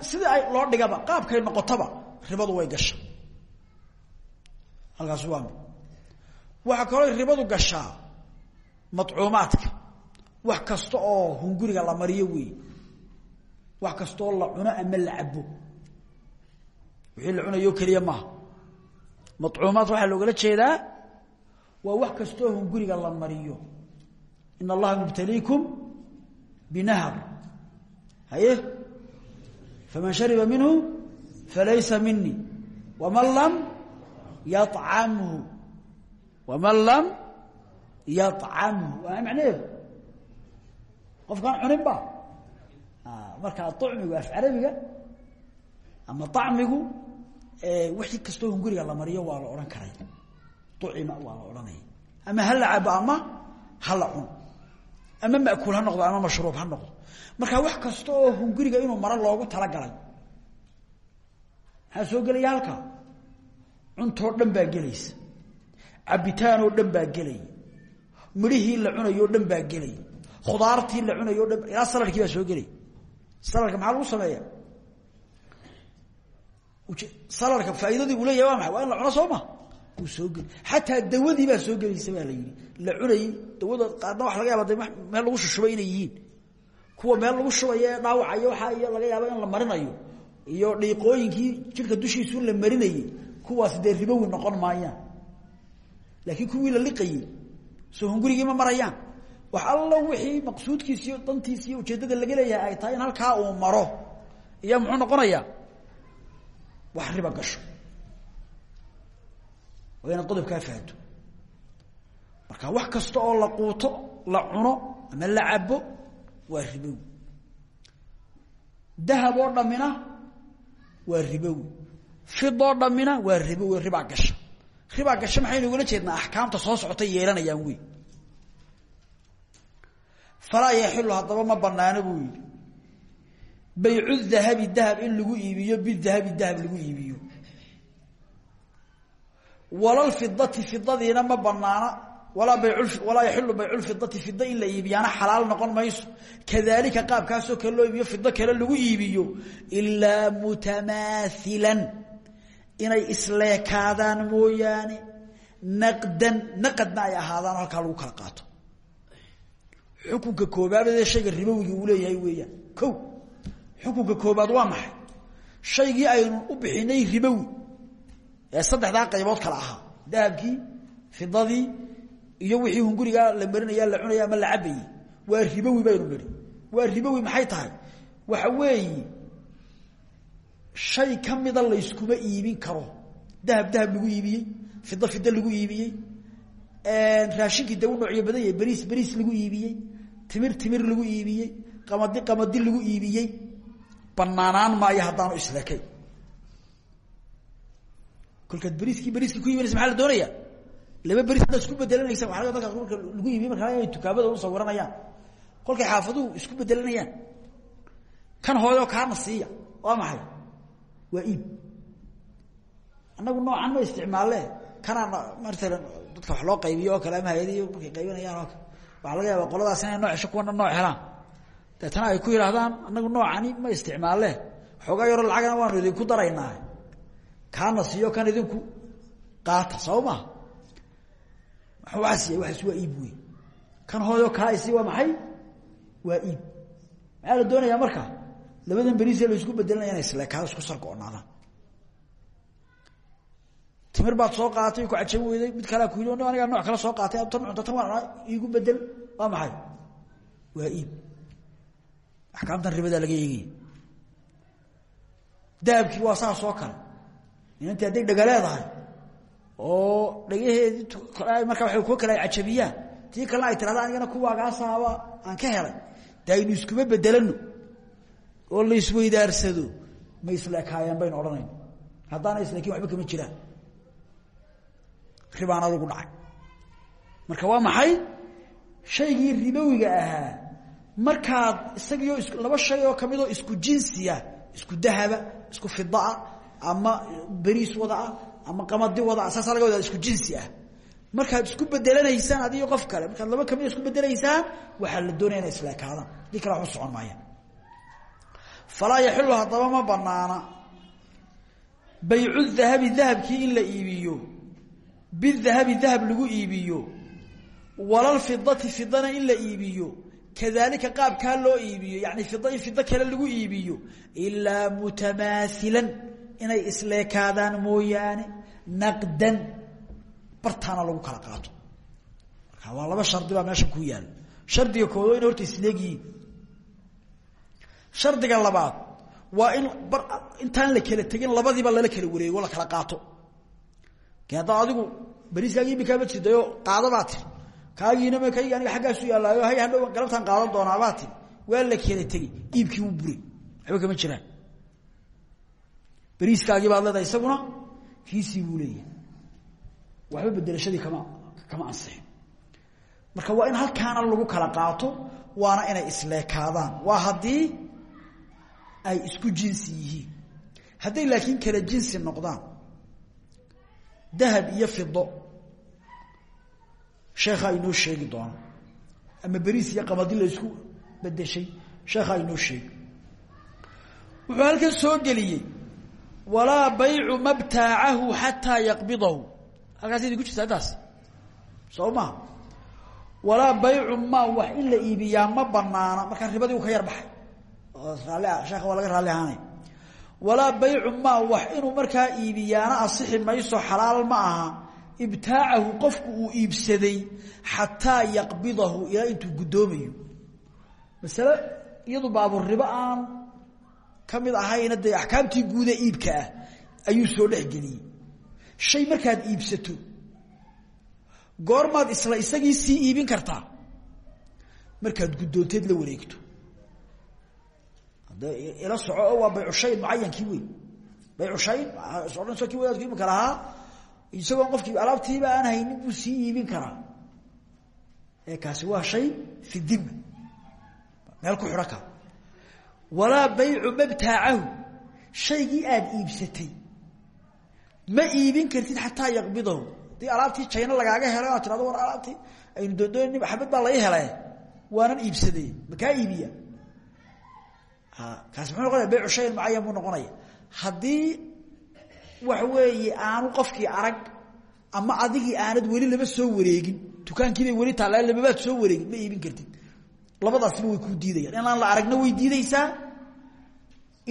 sidii ay loo dhigaba qaabkay noqotaba ribadu way gashay halkaas waa waxaa kaloo ribadu gashaa madcuumaadka wax kasta oo hunguriga la mariyo wey wax kastaoo la cuno ama la cabo wixii la cunayo keliya maaha. Madcuumaad waxaa loogala jeedaa waa wax kastaoo hunguriga la mariyo. In allaha mubtaliikum binahar haye faman shariba minhu falaysa minii waman lam yacamhu waman lam yacamhu waa macnaheedu qofkaan cunin ba markaa ucmigu af carabiga ama acmigu wixii kastoo hunguriga la mariyo waa la odhan karay ucima waa la odhanaya ama ha la ama ha la ama makuul ha noqdo ama mashruub ha noqdo. Markaa wax kasta oo hunguriga inuu maro loogu talagalay. Maxaa soo gelaya halkaa cuntoo dhan baa gelaysa. Cabitaanoo dhan baa gelaya midhihii la cunayoo dhan baa gelaya khudaartii la cunayo dhan ilaa salarkii baa soo gelaya salarka maxaa lagu sameeya salarka faaidadii uu leeyahy waa maay waa in la cuno soo ma uu soo geli. Xataa dawadii baa soo gelaysa baa la yidhi. La cunayey dawada qaarna waxa laga yaaba de meel lagu shushubay inay yihiin. Kuwa meel lagu shubayo ee dhaawacayo waxaa iyo laga yaaba in la marinayo. Iyo dhiiqooyinkii jidhka dushiisu la marinayey kuwaas dee ribowi noqon maayaan. Laakiin kuwii la liqayey soo hungurigii ma marayaan. Wax allo wixii maqsuudkiis iyo dantiis iyo ujeeddada laga leeyahay ay tahay in halkaa uu maro. Iyo muxuu noqonayaa? Wax riba gasho waa inaad qodobkaa fahanto. Marka wax kasta oo la quuto la cuno ama la cabo waa ribowi dahab oo dhammina waa ribowi fidoo dhammina waa ribowi ribaa gasha. Ribaa gasha maxaynu ugala jeednaa axkaamta soo socotay yeelanayaan wey. Falaa yaxilu haddaba ma banaano buu yidhi. Baycu dahabi dahab in lagu iibiyo bidahabi dahab lagu iibiyo walalfidati fidadiina ma banaana walaa walaa yaxilu bayculfidati fida in la iibiyaana xalaal noqon mayso. Kadalika qaabkaasoo kale loo iibiyo fido kale lagu iibiyo ilaa mutamaailan inay isleekaadaan mooyaane naqdan naqadna ay ahaadaan halkaa lagu kala qaato. Xukunka koobaadee shayga ribowigii uu leeyahay weeyaan. Ko xukunka koobaad waa maxay? Shaygii aynu u bixinay ribowi ee saddexdaa qaybood kale ahaa. Dahabkii fidadii iyo wixii hungurigaa la marinaya la cunaya ama la cabayey waa ribowi baynu nihi waa ribowi maxay tahay? Waxa weeye shay ka mida layskuma iibin karo. Dahab dahab lagu iibiyey fido fido lagu iibiyey. Raashinkii de u noocyo badan yahay. Beriis lagu iibiyey. Timir timir lagu iibiyey. Qamadi qamadi lagu iibiyey. Banaanaan maayo haddaanu islekay kolkaad beriiskii beriiskii ku iibinaysa la doonaya? Laba beriis haddaad isku bedelanaysa waa dalka marka lagu iibiye markaa inay tukaamada u sawiranayaan kolkay xaafaduhu isku bedelanayaan kan hooyo kaana siiya waa maxay? Waa iib. Noocan ma isticmaalle? Kanaa maalan dadka wax loo qaybiyo oo kale ama hay'adiyo markay qaybinayaan oo kale. Laga yaaba qoladaas inay noo hesho kuwana nooc helaan. Deetana ay ku yidhaahdaan annagu noocani ma isticmaalle? Xoogaa yaroo lacagna waanu idinku daraynaa kaana siiyo kan idinku qaata soo maa waaas waa iib wey kan hooyo kaa isi waa maxay? Waa iib. Maxaa la marka? Labadan beriise la isku bedelinaya inay isleekaado isku sargo-naadaan timir baad soo qaatay ku cajabi weyday mid kalea ku yidhi anigaa nooc kale soo qaatay tan cunta tan waa iigu bedel waa maxay? Waa iib. Axkaamtan ribadaa laga eegaya dahabkii waa saas oo kale inanti hadday dhega leedahay. Oo dhagaheedii markaa waa kuwa kale ay cajabiyaan. Tii kalena ay tirahda anigana kuwaagaasaaba aan ka helay. De aynu iskuma bedelano oo la isweydaarsado ma isleekaayeen baynu odhanayna haddaana isleekin waxba kama jiraan. Ribaana lagu dhacay. Marka waa maxay? Shaygii ribowiga ahaa. Markaad isagiyo is laba shay oo kamidoo isku jinsiya isku dahaba isku fidaa ama beriis wadaa ama qamadi wadaa saasa laga wadaa isku jinsi ah. Markaad isku bedelanaysaan adiyo qof kale markaad laba kamida isku bedelaysaan waxaa la doonaya inay isleekaadaan dii kale waxu socon maayaan falaa yaxilu haddaba ma banaana baycu dahabi dahabkii in la iibiyo. Bidahabi dahab lagu iibiyo. Walalfidati fidana in la iibiyo. Kadalika qaabkaa loo iibiyo. Yani fida in fido kale lagu iibiyo. Ilaa mutamaailan inay isleekaadaan mooyaane naqdan bartaana lagu kala qaato. Marka waa laba shardi baa meesha ku yaalla shardiga koodo in horta isleegyihiin shardiga labaad waa in bar intaan la kala tegin labadiiba lala kala wareego la kala qaato. Ke adigu beriiskaagi imikaama jidayo qaadabaa tiri. Kaagiina m kaygi aniga xaggaasu yaallaayo hay hadhow galabtaan qaadan tiri. Waa la kala tegey iibkii wuu buray. Waxba kama jiraan beriiskaagii baad leedahay isaguna kiisii buu leeyahay. Waxba bedelashadii kama kama ansixin marka waa in halkaana lagu kala qaato waana inay isleekaadaan. Waa haddii ay isku jinsi yihiin. Hadday laakiin kala jinsi noqdaan dahab iyo fido sheekhaa inoo sheegi doona ama beriis iyo qamadi la isku bedeshay sheekhaa inoo sheegi. Wuxuu halkan soo geliyey walaa baycu ma btaacahu xataa yaqbidahu. Halkaas idinku jirta intaas soo maha walaa baycu ma wax in la iibiyaa ma banaana markaa ribadii u ka yar baxay. Oo raali sheekha waa laga raalli ahaanay. Walaa baycu ma wax inuu markaa iibiyaana asixi mayso xalaal ma aha. Ibtaacahu qofku uu iibsaday xataa yaqbidahu ilaa intuu ka mid ahayna dee axkaamtii guuda iibka ah ayuu soo dhexgeliyey shay markaad iibsato goormaad isla isagii sii iibin kartaa. Markaad guddoonteed la wareegto. Hadda ila soco oo waa baycushayn mucayankii wey baycushayn odhan kii wadaadku imika lahaa isagoon qofkii alaabtiiba aan haynin buu sii iibin karaa. Ee kaasi waa shay fi dima meel ku xidho walaa baycu mabtaacahu. Shaygii aada iibsatay. Ma iibin kartid xataa yaqbidahu haddii alaabtii jayno lagaaga helo aad tirado war alaabtii aynu doondoon xabad baa lai hele waanan iibsaday. Makaa iibiya? Kaasi muxuu noqonaya baycu shayin mucayan buu noqonaya. Haddii waxa weeye aanu qofkii arag ama adigii aanad weli lama soo wareegin dukaankiibay weli taalla lamabaad soo wareegin ma iibin kartid labadaasba way kuu diidayaan. Inaan la aragna way diideysaa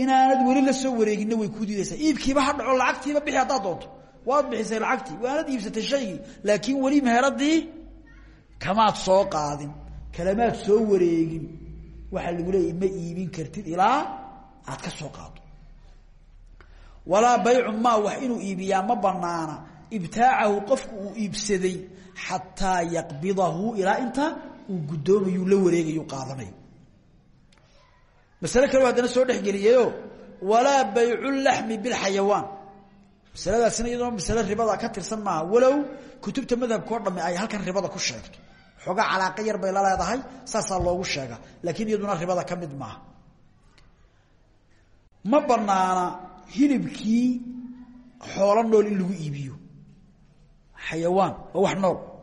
inaanad weli la soo wareeginna way kuu diideysaa iibkiiba ha dhaco lacagtiiba bixi haddaad doonto. Waad bixisay lacagtii waanad iibsatay shaygii. Laakiin weli meheradii kamaad soo qaadin. Kalamaad soo wareegin. Waxaa lagu leeyahy ma iibin kartid ilaa aad ka soo qaado walaa baycu ma wax inuu iibiyaa ma banaana ibtaacahu qofku uu iibsaday xataa yaqbidahu ilaa inta uu guddoomayu la wareegayu qaadanayo masale kale haddana soo dhexgeliyayo walaa baycu laxmi bilxayawaan masaladaasina iyadoo masale ribada ka tirsan maaha walow kutubta madhabka o dhami ay halkan ribada ku sheegto. Xoogaa calaaqa yar bay la leedahay saasaa loogu sheega laakiin iyaduna ribada ka mid maaha. Ma banaana hilibkii xoolo nool in lagu iibiyo. Xayawaan waa wax nool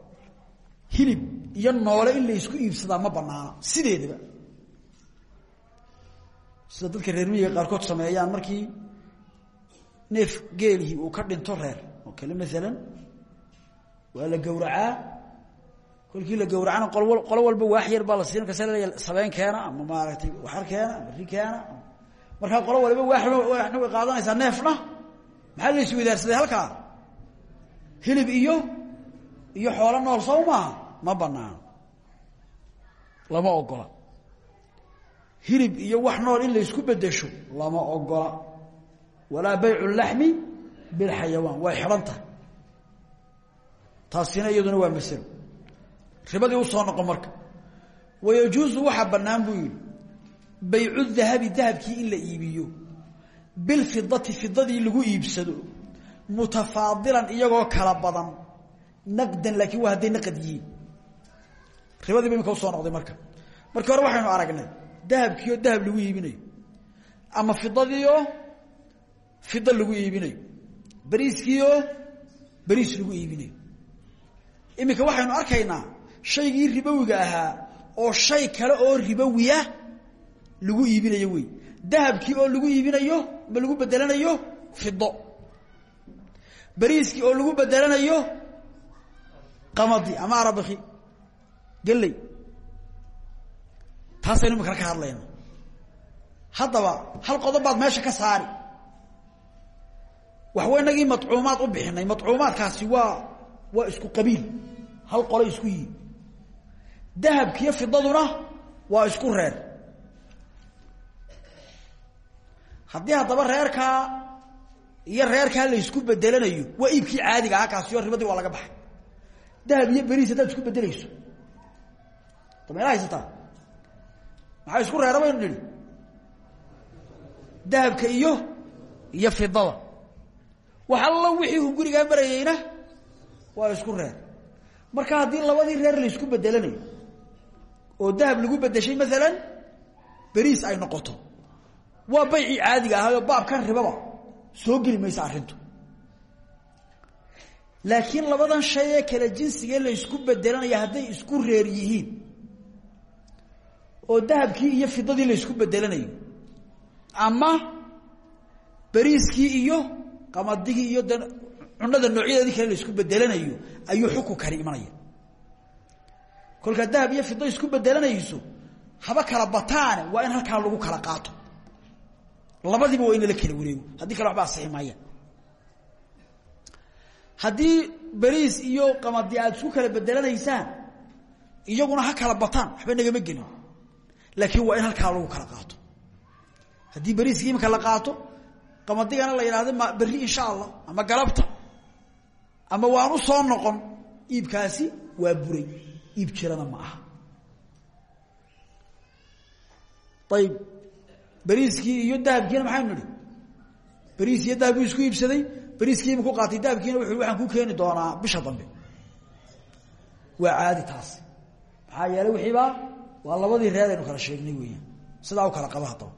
hilib iyo noole in la isku iibsadaa ma banaana sideedaba sida reer miyiga qaarkood sameeyaan markii neef geelihii uu ka dhinto reer. Oo kale maalan waa la gawracaa la gawracana qol qolo walba yar baa la siin kasa sabeen keena ama maaragtay waxar keena ri keena. Markaa qolo waliba waaxna way qaadanaysaa neefna maxaa la iswadaarsaday hilib iyo iyo xoolo nool sow maaha ma banaano lama ogola. Hilib iyo wax nool in la isku bedesho lama ogola. Walaa baycu laxmi bilxayawaan way xidhan tahay taasina iyaduna waa masalo ribadii u soo noqon marka. Wayajuuzu waxaa bannaan buu yihi baycu dahabi dahabkii in la iibiyo. Bilfidati fidadii lagu iibsado. Mutafaadilan iyagoo kala badan. Naqdan laakiin waa hadday naqad yihiin ribadii ba imika u soo noqday marka. Markii hore waxaynu aragnay dahabkiioo dahab lagu iibinayo ama fidadiioo fida lagu iibinayo beriiskiioo beriis lagu iibinayo iminka waxaynu arkaynaa shaygii ribowiga ahaa oo shay kale oo ribowiya lagu iibinayo wey dahabkii oo lagu iibinayo ma lagu bedelanayo fido beriiskii oo lagu bedelanayo qamadi ama arabaki geley taasaynu imikana ka hadlayna haddaba hal qodob baad meesha ka saari. Waxwa inagii madcuumaad u bixinay. Madcuumaadkaasi waa waa isku qabiil. Hal qolo isku yihi dahabkiiyo fidaduna waa isku reer. Haddii haddaba reerkaa iyo reerkaa la isku bedelanayo waa iibkii caadiga aha kaasi oo ribadii waa laga baxay. Dahab iyo beriis haddaad isku bedelayso dameela haysataa maxaa isku reera baynu nihi dahabka iyo iyo fidada. Wax allo wixii uu gurigaa marayeyna waa isku reer. Marka haddii labadii reer la isku bedelanayo oo dahab lagu bedeshay maalan beriis ay noqoto. Waa baycii caadiga ahaayoo baabkan ribaba soo geli maysa arrintu. Laakiin labadan shay ee kale jinsigee la isku bedelanaya hadday isku reer yihiin oo dahabkii iyo fidadii la isku bedelanayo ama beriiskii iyo qamadigii iyo de cunada noocyadeedii kale la isku bedelanayo ayuu xukunkani imanaya. Kolkaa dahab iyo fido isku bedelanayso haba kala bataane waa in halkaa lagu kala qaato. Labadiiba waa in lala kala wareego haddii kale waxba asixi maayaan haddii beriis iyo qamadi aad isku kala bedelanaysaan iyaguna ha kala bataan waxba nagama gelin laakiin waa in halkaa lagu kala qaato. Haddii beriiskii imika la qaato qamadigana la yidhahdo berri insha allah ama galabta ama waan u soo noqon. Iibkaasi waa buray. Iib jirana ma aha. Ayib beriiskii iyo dahabkiina maxaynu nihi beriis iyo dahab buu isku iibsaday beriiskii imu ku qaatay dahabkiina wuxu waxaan ku keeni doonaa bisha dambe. Waa caadi taasi. Maxaa yeelay wixiibaa waa labadii reer aynu kala sheegnay weeyaan. Sidaa u kala qaba haddaba.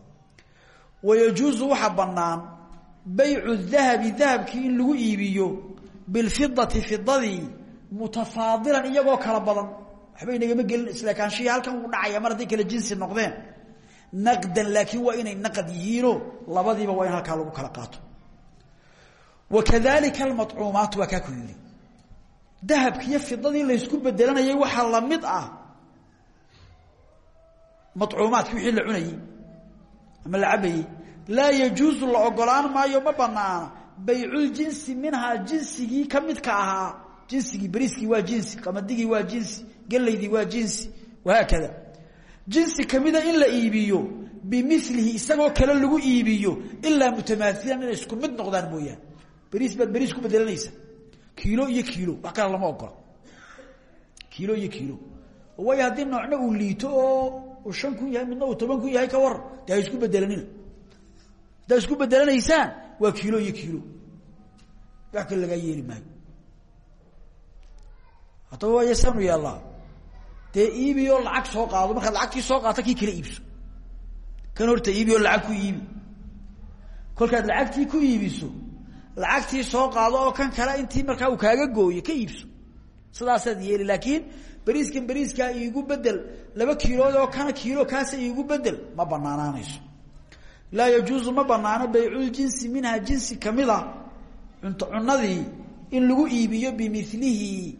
Wayajuuzu waxaa bannaan baycu dahabi in lagu iibiyo bilfidati fidadii mutafaadilan iyagoo kala badan. Waxba inagama gelin isleekaanshihii halkan uu dhacaya mar hadday kala jinsi noqdeen. Naqdan laakiin waa inay naqad yihiinoo labadiiba waa in lagu kala qaato. Wa kadalika almacuumaatu waa kaa ku yidhi. Dahabkiiyo fidadii bedelanayay waxaa la mid ah macuumaadki wixii la cunayey ama la cabayey laa yajuusu la ogolaan maayo ma banaana bayculjinsi minhaa jinsigii ka midka ahaa jinsigii beriiskii waa jinsi qamadigii waa jinsi gelaydii waa jinsi wahaakada. Jinsi kamida in la iibiyo bimilihi isagoo kale lagu iibiyo ilaa mutamaailan inay isku mid noqdaan mooyaan beriis baad beriis ku bedelanaysa kiilo iyo kiilo wax kale lama ogola kiilo iyo kiilo shan kun yahay midna uu toban kun yahay ka waran de ha isku bedelanina haddaad isku bedelanaysaan waa kiilo iyo kiilo. Wax kale lagaa yeeli maayo. Haddaba waa yasaanu yeellaa dee iibioo lacag soo qaado. Markaad lacagtii soo qaato kii kala iibso. Kan horta iibi oo lacag ku iibi. Kolkaad lacagtii ku iibiso lacagtii soo qaado oo kan kale intii markaa uu kaaga gooyo ka iibso sidaasaad yeeli laakiin beriiskan beriiskaa iigu bedel laba kiilood oo kana kiilo kaasa iigu bedel ma banaanaanayso laa yajuusu ma banaano bayculjinsi minhaa jinsi kamida cunto cunadii in lagu iibiyo bimilihi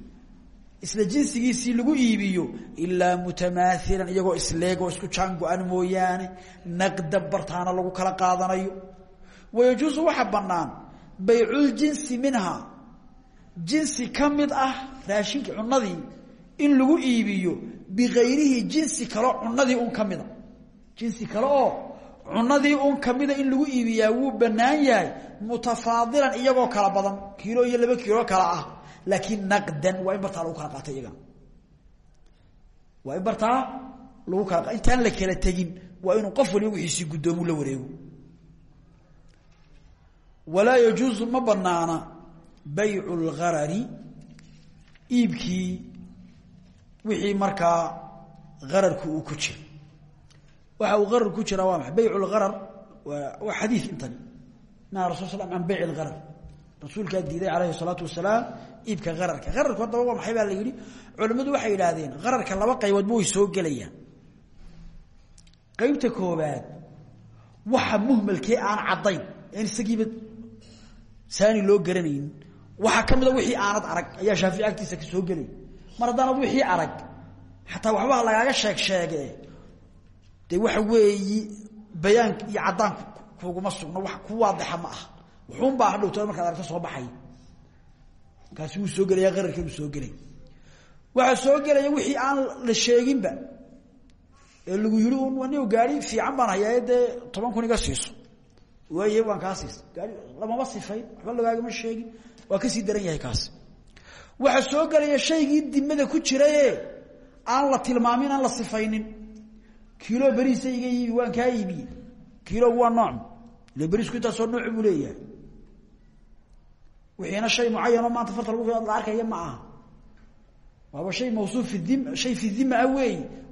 isla jinsigiisii lagu iibiyo ilaa mutamaailan iyagoo isleegoo isku jaan go-an mooyaane naqda bartaana lagu kala qaadanayo. Wayajuusu waxa banaan bayculjinsi minha jinsi ka mid ah raashinki cunadii in lagu iibiyo bikayrihi jinsi kaleo cunadii un kamida jinsi kale oo cunadii un kamida in lagu iibiyaa wuu banaan yahay mutafaadilan iyagoo kala badan kiilo iyo laba kiilo kala ah. Laakiin naqdan waa in bartaa lagu kala qaata iyagana waa in lagu kala intaan la kala tegin waa inuu qof waliba wixiisii guddoomu la wareego walaa yajuusu ma banaana baycu lgarari iibkii wixii markaa gararku uu ku jira waxa uu garar ku jiraa waa maxay? Baycu lgarar waa xadiid intani. Naha rasul sl an bayc lgarar rasuulkaa diiday alayhi salaatu wasalaam iibka ararka ararku haddaba waa maxay baa la yihi culimmadu waxay yidhaahdeen qararka laba qayboodba way soo gelayaan qeybta koobaad waxa muhmalkee aan caddayn en isagiiba saani loo garanaynin waxaa ka mida wixii aanad arag ayaa shaafici agtiisa ka soo gelay. Mar haddaanad wixii arag xataa waxbaha lagaaga sheeg sheege dee waxa weeyi bayaan iyo caddaan kuguma sugno wax ku waadixa ma aha. Wuxuunbaa hadhowtooda markaad aragto soo baxay. Kaasi wuu soo gelaya qararkeedu soo gelay. Waxaa soo gelaya wixii aan la sheeginba ee lagu yihi un anigo gaari fiican baan hayaa dee toban kun iga siiso. Waaye waan kaa siisa gaari lamama sifayn waxba sheegin waa ka sii daran yahay kaasi waxaa soo gelaya shaygii dimada ku jiraye aan la tilmaamin aan la sifaynin. Kiilo beriisa iga iibi waan kaa iibiye. Kiilo waa nooc. Ile berisku intaasoo nooc buu leeyahay. Wixiina shay mucayanoo maanta farta lagu la ma aha. Waaba shay mawsuuf fi dim shay fi dima ah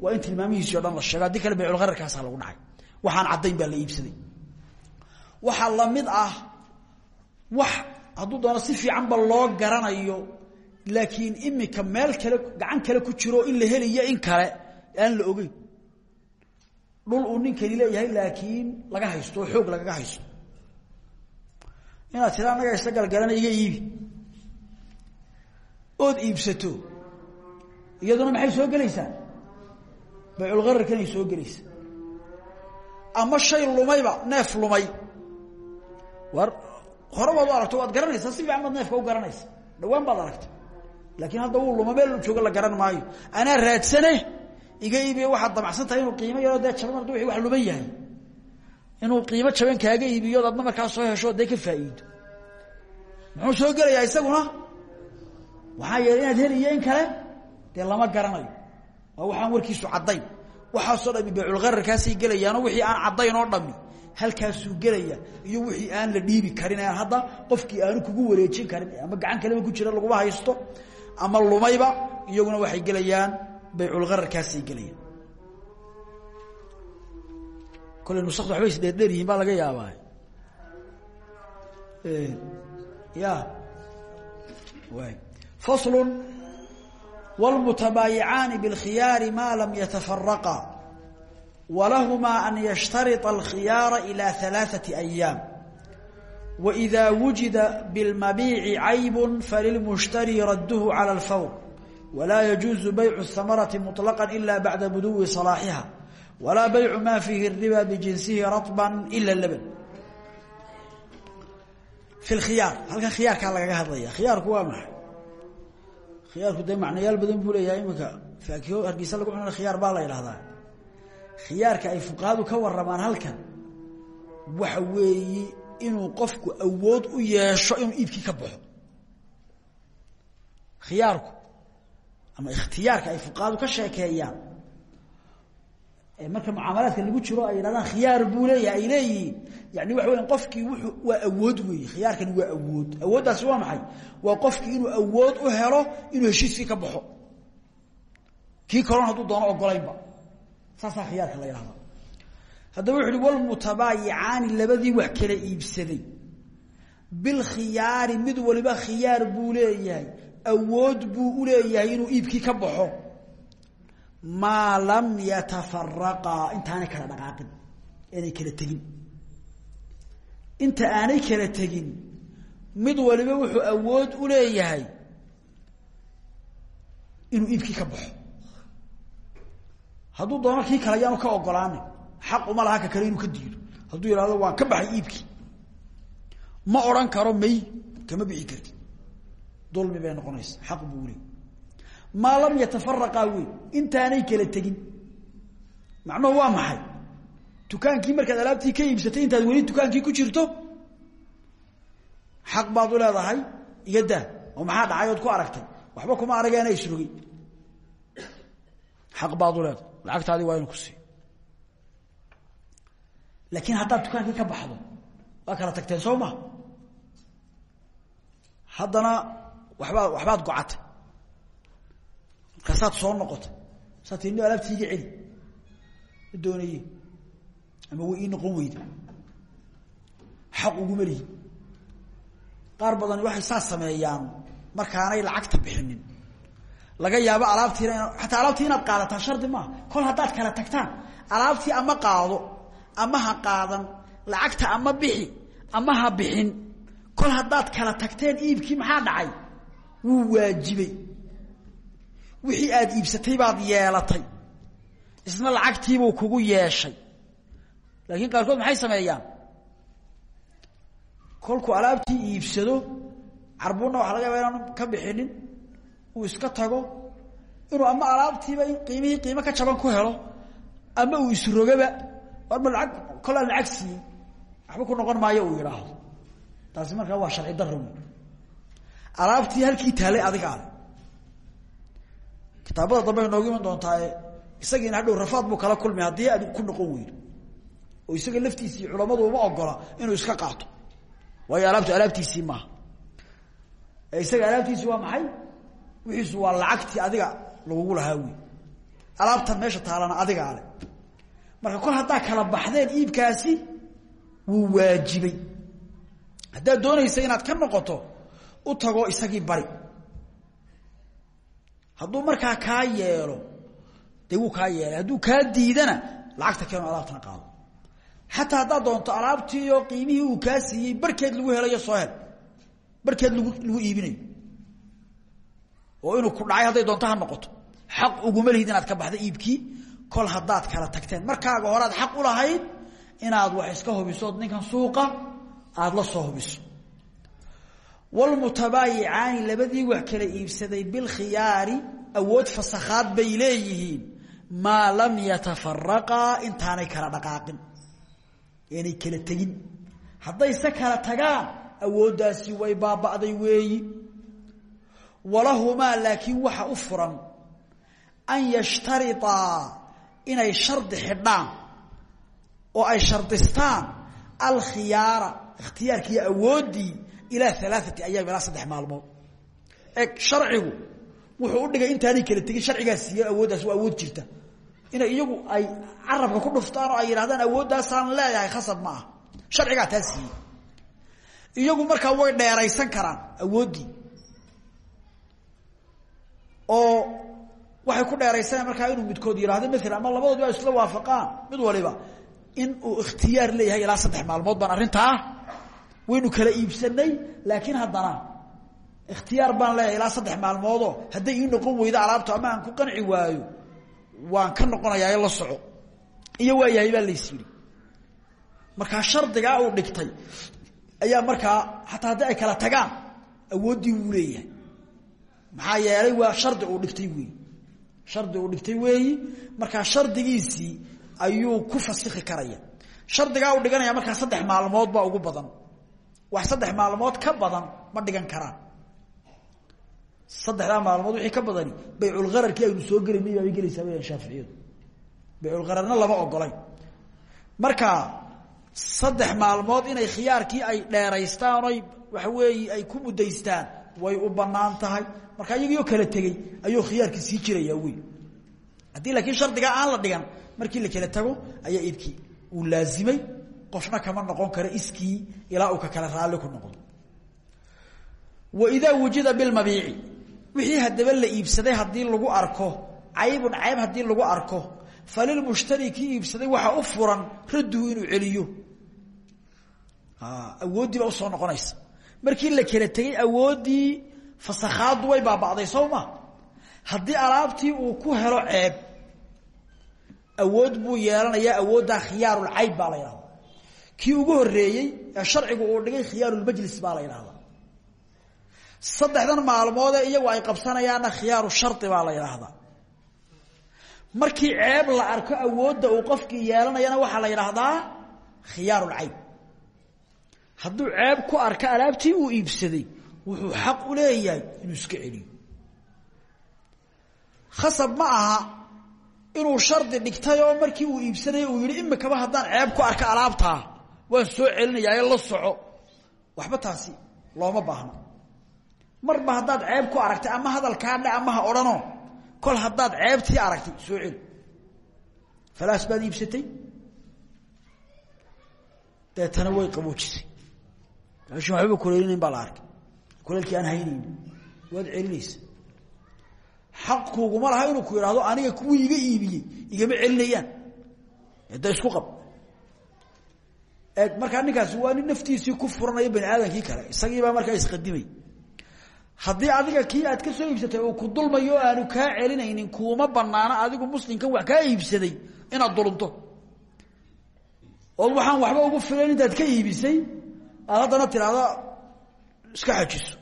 waa in tilmaamihiisi o dhan la sheego haddii kale bayculgararkaasaa lagu dhacay. Waxaan caddayn baa la iibsaday. Waxaa la mid ah wax hadduu doono si fiicanba loo garanayo laakiin imika meel kale gacan kale ku jiro in la helayo in kale aan la ogeyn. Dhul uu ninkani leeyahay laakiin laga haysto oo xoog lagaga haysto. Inaad tira annaga isla galgalana iga iibi. Ood iibsato. Iyaduna maxay soo gelaysaa bayculgararkanay soo gelaysaa ama shay lumayba neef lumay. War hore waad aragto waad garanaysaa si fiican baad neefka u garanaysa. Dhawaan baad aragta laakiin hadda wuu luma joogo la garan maayo. Anaa raadsane iga iibiye damacsan tahay inuu qiimo yaroo dee jaban haddu wax luman yahay. Inuu qiimo jaban kaaga iibiyo adna markaa soo hesho dee ka faa'iido. Muxuu soo gelayaa isaguna? Waxaa yeelay inaad heliyo kale dee lama garanayo. Waa waxaan warkiisu caddayn. Waxaasoo dhami bayculgararkaasay gelayaanoo wixii aan caddayn oo dhami halkaasuu gelaya iyo wixii aan la dhiibi karin ee hadda qofkii aanu kugu wareejin karin. Ama gacan kaleba ku jira laguma haysto ama lumayba iyaguna waxay gelayaan bayculgararkaasay gelayaan. Kole nusakda waxbay isdheerdheer yihiin baa laga yaabaa. Ya waay. Fasl wاlmutabaayicaani bاlkhiyaari ma lam yatafaraqa walahumaa an yashtarita alkhiyaara ilى ثalaaثaةi أyaam وإida wujida bاlmabiici cayb falilmushtari radduhu calى اlfawr walaa yajuuzu baycu الhamaraةi muطlaqa ila bacda buduwi صalaaxiha walaa baycu ma fiihi الriba bijinsihi raطba ila lbn fi lkhiyaar halkan khiyaarkaa lagaga hadlaya khiyaarku waa maxay khiyaarku dee macnayaal badan buu leeyahay iminka faakiho hargeysa lagu cunana khiyaar baa la yidhahdaa khiyaarka ay fuqahadu ka waramaan halkan waxa weeye inuu qofku awood u yeesho inuu iibkii ka baxo. Khiyaarku ama ikhtiyaarka ay fuqahadu ka sheekeeyaan marka mucaamalaadka lagu jiro ay yidhahdaan khiyaar buu leeyahay ay leeyihiin. Yani waxa weya qofkii wuxuu waa awood weeye khiyaarkani waa awood. Awooddaasi waa maxay? Waa qofkii inuu awood u helo inuu heshiiskii ka baxo. Kii kalona hadduu doono ogolaynba saasaa khiyaarka la yidhahda haddaba wuxu uhi walmutabaayicaani labadii wax kala iibsaday. Bilkhiyaari mid waliba khiyaar buu leeyahay awood buu u leeyahay inuu iibkii ka baxo. Maa lam yatafaraqaa intaanay kala dhaqaaqin aanay kala tegin. Inta aanay kala tegin mid waliba wuxuu awood u leeyahay inuu iibkii ka baxo hadduu doono kii kale ayaanu ka ogolaanin xaq uma laha ka kale inuu ka diido. Hadduu yidhahdo waan ka baxay iibkii ma odhan karo may kama bixi karti dulmi bay noqonaysa xaq buu leey lam yatafaraqaa wey intaanay kala tegin. Macnuhu waa maxay? Dukaankii markaad alaabtii ka iibsatay intaad weli dukaankii ku jirto? Xaq baad u leedahay iga oo maxaa dhacay ood ku aragtay? Waxba kuma arageena isrogay xaq baad u leedahay lacagtaadii waa inu ku siiyo laakiin haddaad dukaankii ka baxdo waa kala tagteen soo ma haddana waxbaa waxbaad gocatay markaasaad soo noqotay saa tii ni alaabtii iga celi ma doonaye ama way ii noqon weyda xaq uguma lihi qaar badani waxay saas sameeyaan markaanay lacagta bixinin laga yaabo alaabtiina ataa alaabtii inaad qaadataa shardi maaha. Kol haddaad kala tagtaan alaabtii ama qaado ama ha qaadan lacagta ama bixi ama ha bixin kol haddaad kala tagteen iibkii maxaa dhacay? Wuu waajibay. Wixii aad iibsatay baad yeelatay. Isna lacagtiibuu kugu yeeshay. Laakiin qaarkood maxay sameeyaan? Kolkuu alaabtii iibsado carbuunna waxa laga yaba inaanu ka bixinin uu iska tago inuu ama alaabtiiba qiimihii qiimo ka jaban ku helo ama uu isrogaba lacag kolaan lacag siiyey waxba ku noqon maayo uu yidhaahdo. Taasi markaa waa sharci daro wey alaabtii halkii taalay adiga ale kitaabada dambe noogu iman doontaae isagiina hadhow rafaad buu kala kulmay haddii aad ku noqon weydo oo isaga laftiisii culamadu uma ogola inuu iska qaato. Waayo alaabtu alaabtiisii maaha. Isaga alaabtiisi waa maxay wixiisu waa lacagtii adiga lagugu lahaa wey alaabtan meesha taalana adiga ale marka kol haddaa kala baxdeen iibkaasi wuu waajibay. Haddaad doonaysa inaad ka noqoto u tago isagii bari. Hadduu markaa kaa yeelo dee wuu kaa yeelay. Hadduu kaa diidana lacagta keeno alaabtana qaado. Xataa haddaad doonto alaabtiioo qiimihii uu kaa siiyey barkeed lagu helayo soo hel. Barkeed lagu iibinayo oo inuu ku dhacay hadday doonto ha noqoto. Xaq uguma lihid inaad ka baxda iibkii kol haddaad kala tagteen. Markaaga horead xaq u lahayd inaad wax iska hubisood ninkan suuqa aada la soo hubiso. Wlmutabaayicaani labadii wax kala iibsaday bilkhiyaari awood fasakhaad bay leeyihiin. Maa lam yatafaraqaa intaanay kala dhaqaaqin. Aanay kala tegin. Haddayse kala tagaan awooddaasi way baaba'day weeyi walahumaa laakiin waxa u furan an yashtariطaa inay shardi xidhaan oo ay shardistaan alkhiyaara ikhtiyaarkiiyo awooddii ilaa alaaati ayaam ilaa saddex maalmood. E sharcigu wuxuu udhigay intaanay kala tegin sharcigaa siiye awooddaas waa awood jirta. Inay iyagu ay carabka ku dhuftaan oo ay yidhahdaan awooddaasaan leeyahay khasab ma aha sharcigaa taa siiyey. Iyagu markaa way dheeraysan karaan awooddii oo waxay ku dheeraysaneen markaa inuu midkood yidhahdo maala ama labadoodi ay isla waafaqaan mid waliba in uu ikhtiyaar leeyahay ilaa saddex maalmood baan arrintaa waynu kala iibsanay laakiin haddana ikhtiyaar baan leeyahay ilaa saddex maalmoodoo hadday ii noqon weydo alaabto ama aan ku qanci waayo waan ka noqonayaa la soco. Iyo waa baa lays yidhi. Markaa shardigaa uu dhigtay ayaa markaa hataa haddii ay kala tagaan awooddii wuu leeyahay maxaa yeelay waa shardi uu dhigtay weeyi shardi uu dhigtay weeyi markaa shardigiisii ayuu ku fasiki karaya. Shardigaa uu dhiganaya markaa saddex maalmood baa ugu badan. Wax saddex maalmood ka badan ma dhigan karaan. Saddexdaa maalmood wixii ka badani bayculkararkii aynu soo gelayna baabay gelaysaa wayaan shaaficiyadu? Bayculkararna lama ogolayn marka saddex maalmood inay khiyaarkii ay dheeraystaan oy waxa weeye ay ku muddaystaan way u bannaan tahay. Marka iyagiioo kala tegey ayuu khiyaarkii sii jiraya wey haddii laakiin shardigaa aan la dhigan markii la kala tago ayaa iibkii uu laazimay qofna kama noqon karo iskii ilaa uu ka kale raalli ku noqdo. Waidaa wujida bilmabiici wixii haddaba la iibsaday haddii lagu arko caybun cayb haddii lagu arko falilmushtari kii iibsaday waxaa u furan radduhu inuu celiyo. Awooddii baa u soo noqonaysa markii la kala tegey awooddii fasakhaaddu way baaba'day soo ma? Haddii alaabtii uu ku helo ceeb awood buu yeelanayaa awooddaa khiyaarulcayb baa la yidhahda kii ugu horeeyey ee sharcigu uu dhigay khiyaarulmajlis baa la yidhahda saddexdan maalmoodee iyagu ay qabsanayaanna khiyaaru shari baa la yidhaahdaa markii ceeb la arko awoodda uu qofkii yeelanayana waxaa la yidhaahdaa khiyaarulcayb hadduu ceeb ku arko alaabtii uu iibsaday wuxuu xaq u leeyahay inuu iska celiyo. Khasab ma aha inuu shardi dhigtay oo markii uu iibsanaya uu yihi imikaba haddaan ceeb ku arka alaabtaa waan soo celinayaae la soco. Waxba taasi looma baahno. Marba haddaad ceeb ku aragtay ama hadalkaa dhe ama ha odhanoo kol haddaad ceebtii aragtay soo celi. Falaas baad iibsatay? Deetana way qaboojisay meeshin waxbaba kuleelinayn baa la aan haynayni waad celinaysa. Xaq kuuguma laha inuu ku idhaahdo aniga kuwii iga iibiyey igama celinayaan. Da isku qab. Markaa ninkaasi waa nin naftiisii ku furanaya bani aadamkii kale. Isagiibaa markaa isqadimay. Haddii adiga kii aad ka soo iibsatay uu ku dulmayo aanu kaa celinaynin kuuma banaano adigu muslimkan wax kaa iibsaday inaad dulunto. Ood waxaan waxba ugu filayn intaad ka iibisay aad haddana tiraahdo iska xajiso.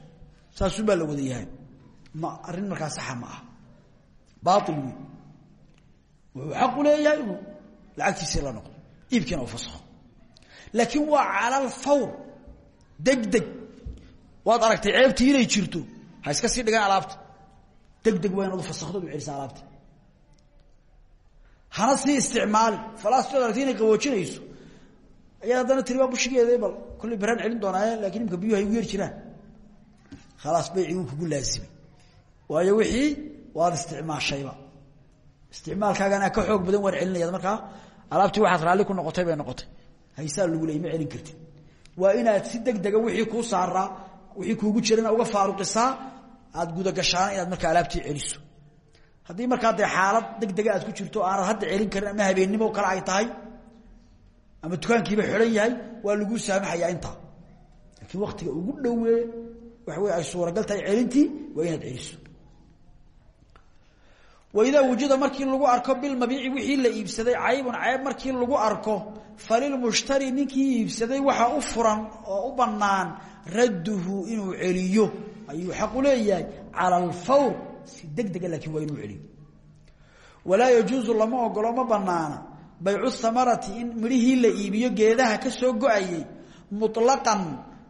Saasun baa la wada yahay. Ma arrin markaa saxa ma aha. Baail wey wuxuu xaq u leeyahay inuu lacagtiisii la noqdo. Iibkiina u fasakho laakiin waa cala alfawr deg deg waad aragtay ceebtii inay jirto. Ha iska sii dhigaan alaabta. Deg deg waa inaad ufasakhdo ad u celisaa alaabta. Hana sii isticmaalin falaastood aragtay inay qaboojinayso ayaa haddana tiri waa bushigeeda bal kollay baraan celin doonaaye laakiin imika biyuhu hay ugu yar jiraan. Khalaas baycii wuu kugu laazimay. Waayo wixii waad isticmaashayba. Isticmaalkaagana ka xoog badan waan celinaya markaa alaabtii waxaad raalli ku noqotay bay noqotay. Haysaa lagu leey ma kartid. Waa inaad si deg dega wixii kuu saaraa wixii kuugu jirana uga faaruqisaa aad gudagashaana inaad markaa alaabtii celiso. Haddii markaa dee xaalad deg dega ku jirto aanad hadda celin karin ama habeennimo kale ay tahay ama dukaankiiba xidhan yahay waa laguu saamaxayaa intaa laakiin waktiga ugu dhowee waxa wey ay suuragal tahay celintii waa inaad celiso waidaa wujida markii lagu arko bilmabiici wixii la iibsaday caybun cayb markii lagu arko falilmushtari ninkii iibsaday waxaa u furan oo u banaan radduhu inuu celiyo. Ayuu xaq u leeyahay cala alfawr si deg dega laakiin waa inuu celiyo. Walaa yajuusu lama ogolo ma banaana baycu hamarati in midhihii la iibiyo geedaha ka soo go'ayay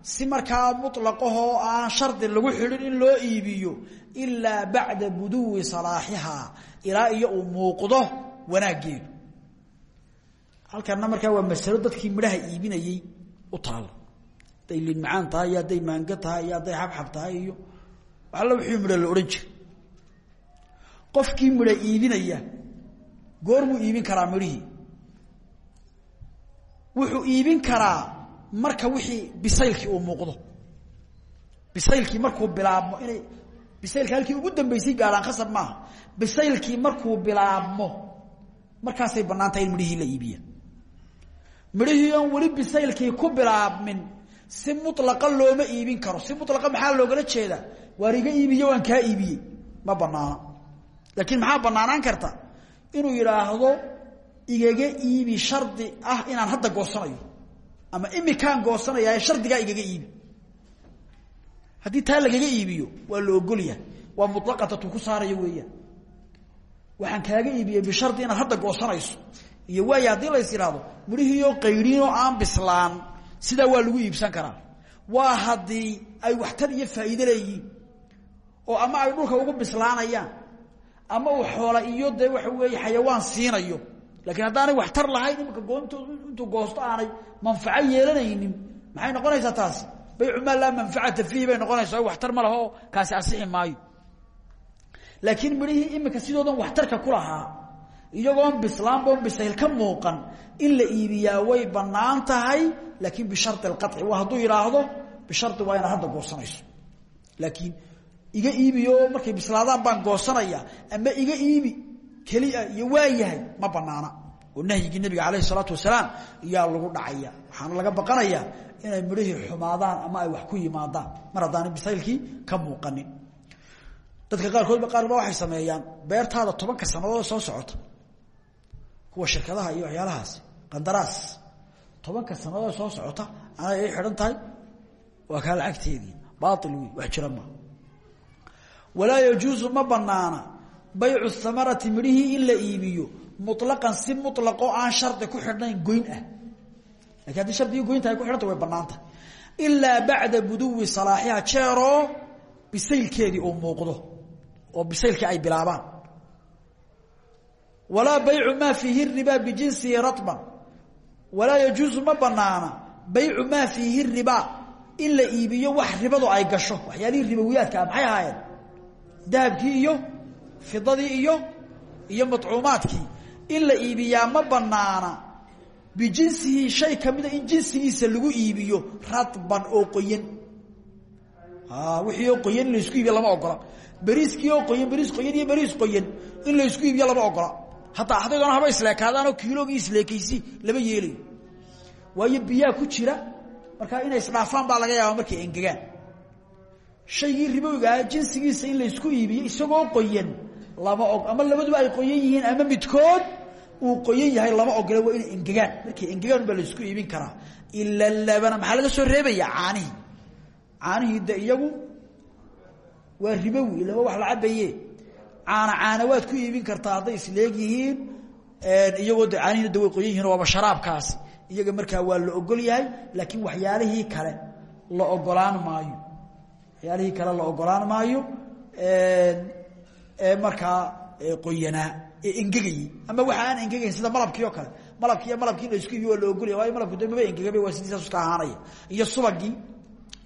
si markaa muطlaqahoo aan shardi lagu xidhin in loo iibiyo ilaa bacda buduwi salaaxihaa ilaa iyo uu muuqdo halkana markaa waa masalo dadkii midhaha iibinayey u taalo hadday liin macaan tahay iyo hadday maango tahay iyo hadday xabxab tahay iyo waxalla wixii midho la odhan jira qofkii midho iibinaya goormuu iibin karaa midhihii wuxuu iibin karaa marka wixii bisaylkii uu muuqdo. Bisaylkii markuu bilaabmo inay bisaylka halkii ugu dambeysay gaadhaan khasab maaha. Bisaylkii markuu bilaabmo markaasay bannaan tahay in midhihii la iibiya. Midhihii oon weli bisaylkii ku bilaabmin si mulaqa looma iibin karo. Si mulaqa maxaa loogala jeedaa waar iga iibiye waan kaa iibiyey. Ma banaana laakiin maxaa banaanaan karta? Inuu yidhaahdo igaga iibi shardi ah inaan hadda goosanayo. Ama imikaan goosanaya shardigaa igaga iibi. Haddii taa lagaga iibiyo waa la ogolyahay waa mulaqata tuu ku saarayo weeyaan. Waxaan kaaga iibiyey bishardi inaad hadda goosanayso. Iyo waay haddii lays idhaahdo midhihiioo qayrinoo aan bislaan sidaa waa lagu iibsan karaa. Waa haddii ay waxtar iyo faa'iide leeyihiin. Oo ama ay dhulka ugu bislaanayaan. Ama uu xoola iyo dee waxa weeye xayawaan siinayo lakiin haddaanay waxtar lahayn imika goont intuu goosto aanay manfaco yeelanaynin maxay noqonaysaa taasi? Baycu maa laa manfacata fiihi bay noqonaysaa waxtar ma laha oo kaasi asixi maayo. Laakiin midhihii imika sidoodan waxtarka ku lahaa iyagoon bislaanboon bisayl ka muuqan in la iibiyaa way bannaan tahay laakiin bishari alqaci waa hadduu yidhaahdo bishari waa inaad hadda goosanayso. Laakiin iga iibiyo markay bislaadaan baan goosanaya ama iga iibi kelia iyo waayahay ma banaana oo nahyigii nabiga aleyh salaatu wasalaam yaa lagu dhacaya. Waxaana laga baqanaya inay midhihii xumaadaan ama ay wax ku yimaadaan. Mar haddaana bisaylkii ka muuqanin. Dadka qaarkoodba qaarba waxay sameeyaan beertaada tobanka sanadood soo socota. Kuwa shirkadaha iyo waxyaalahaasi qandaraas. Tobanka sanadood soo socota anay ay xidhan tahay waa kaa lacagteedii. Baail wax jira maa walaa yajuusu ma banaana baycu hamarati midhihii in la iibiyo mulaqan si mulaqoo aan shardi ku xidhnayn goyn ah. Lakin haddii shardigii goynta ay ku xidhanta way banaantahay ilaa bacda buduwi salaaxiha jeeroo bisaylkeedii uu muuqdo oo bisaylkii ay bilaabaan. Walaa baycu maa fiihi ribaa bijinsihi raban walaa yajuusu ma banaana baycu maa fiihi ribaa in la wax ribadu ay gasho waxyaalihii ribowiyaadka ah maxay ahaayeen? Dahabkii iyo iyo iyo in la iibiyaa ma banaana bijinsihi shay kamida in jinsigiisa lagu iibiyo radban oo qoyan. Wixii oo qoyan in la isku iibiyo lama ogola. Beriiskii oo qoyan beriis qoyan iyo beriis qoyan in la isku iibiyo lama ogola. Hataa hadaydoona haba isleekaadaanoo kiilogii isleekaysi lama yeelayo. Waayo biyaa ku jira markaa inay isdhaafaan baa laga yaaba markay engegaan. Shaygii ribowigaa jinsigiisa in laysku iibiyo isagoo qoyan lama og ama labaduba ay qoyan yihiin ama midkood uu qoyan yahay lama ogola waa inay engegaan. Markay engegaan baa laysku iibin karaa. Ila labana maxaa laga soo reebaya? Caanihii caanihii de iyagu waa ribowi ilama wax la cabaye caana caana waad ku iibin kartaa hadday isleeg yihiin. Iyagoo de caanihina de way qoyan yihiin waaba sharaabkaasi iyaga markaa waa la ogol yahay laakiin waxyaalihii kale la ogolaan maayo. Waxyaalihii kale la ogolaan maayo. Markaa qoyanaa engegayey ama waxa aan engegayn sida malabkii oo kale. Malabkii la isku iibiyo waa la ogolya waayo malabku de maba waa sidiisaas iska ahaanaya. Iyo subagii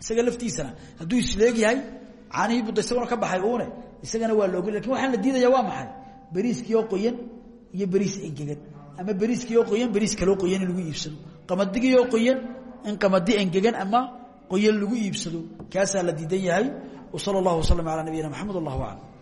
isaga laftiisana hadduu isleeg yahay caanihii budda isaguna ka baxay uune isagana waa la ogolya laakiin waxaan la diidaya waa maxay? Beriiskii oo qoyan iyo beriis engegan ama beriiskii oo qoyan beriis kaloo qoyan lagu iibsado. Qamadigii oo qoyan in qamadi engegan ama qoyan lagu iibsado. Kaasaa la diidan yahay. Wsala allahu waslama calaa nabiyina maxamed wallahu aclam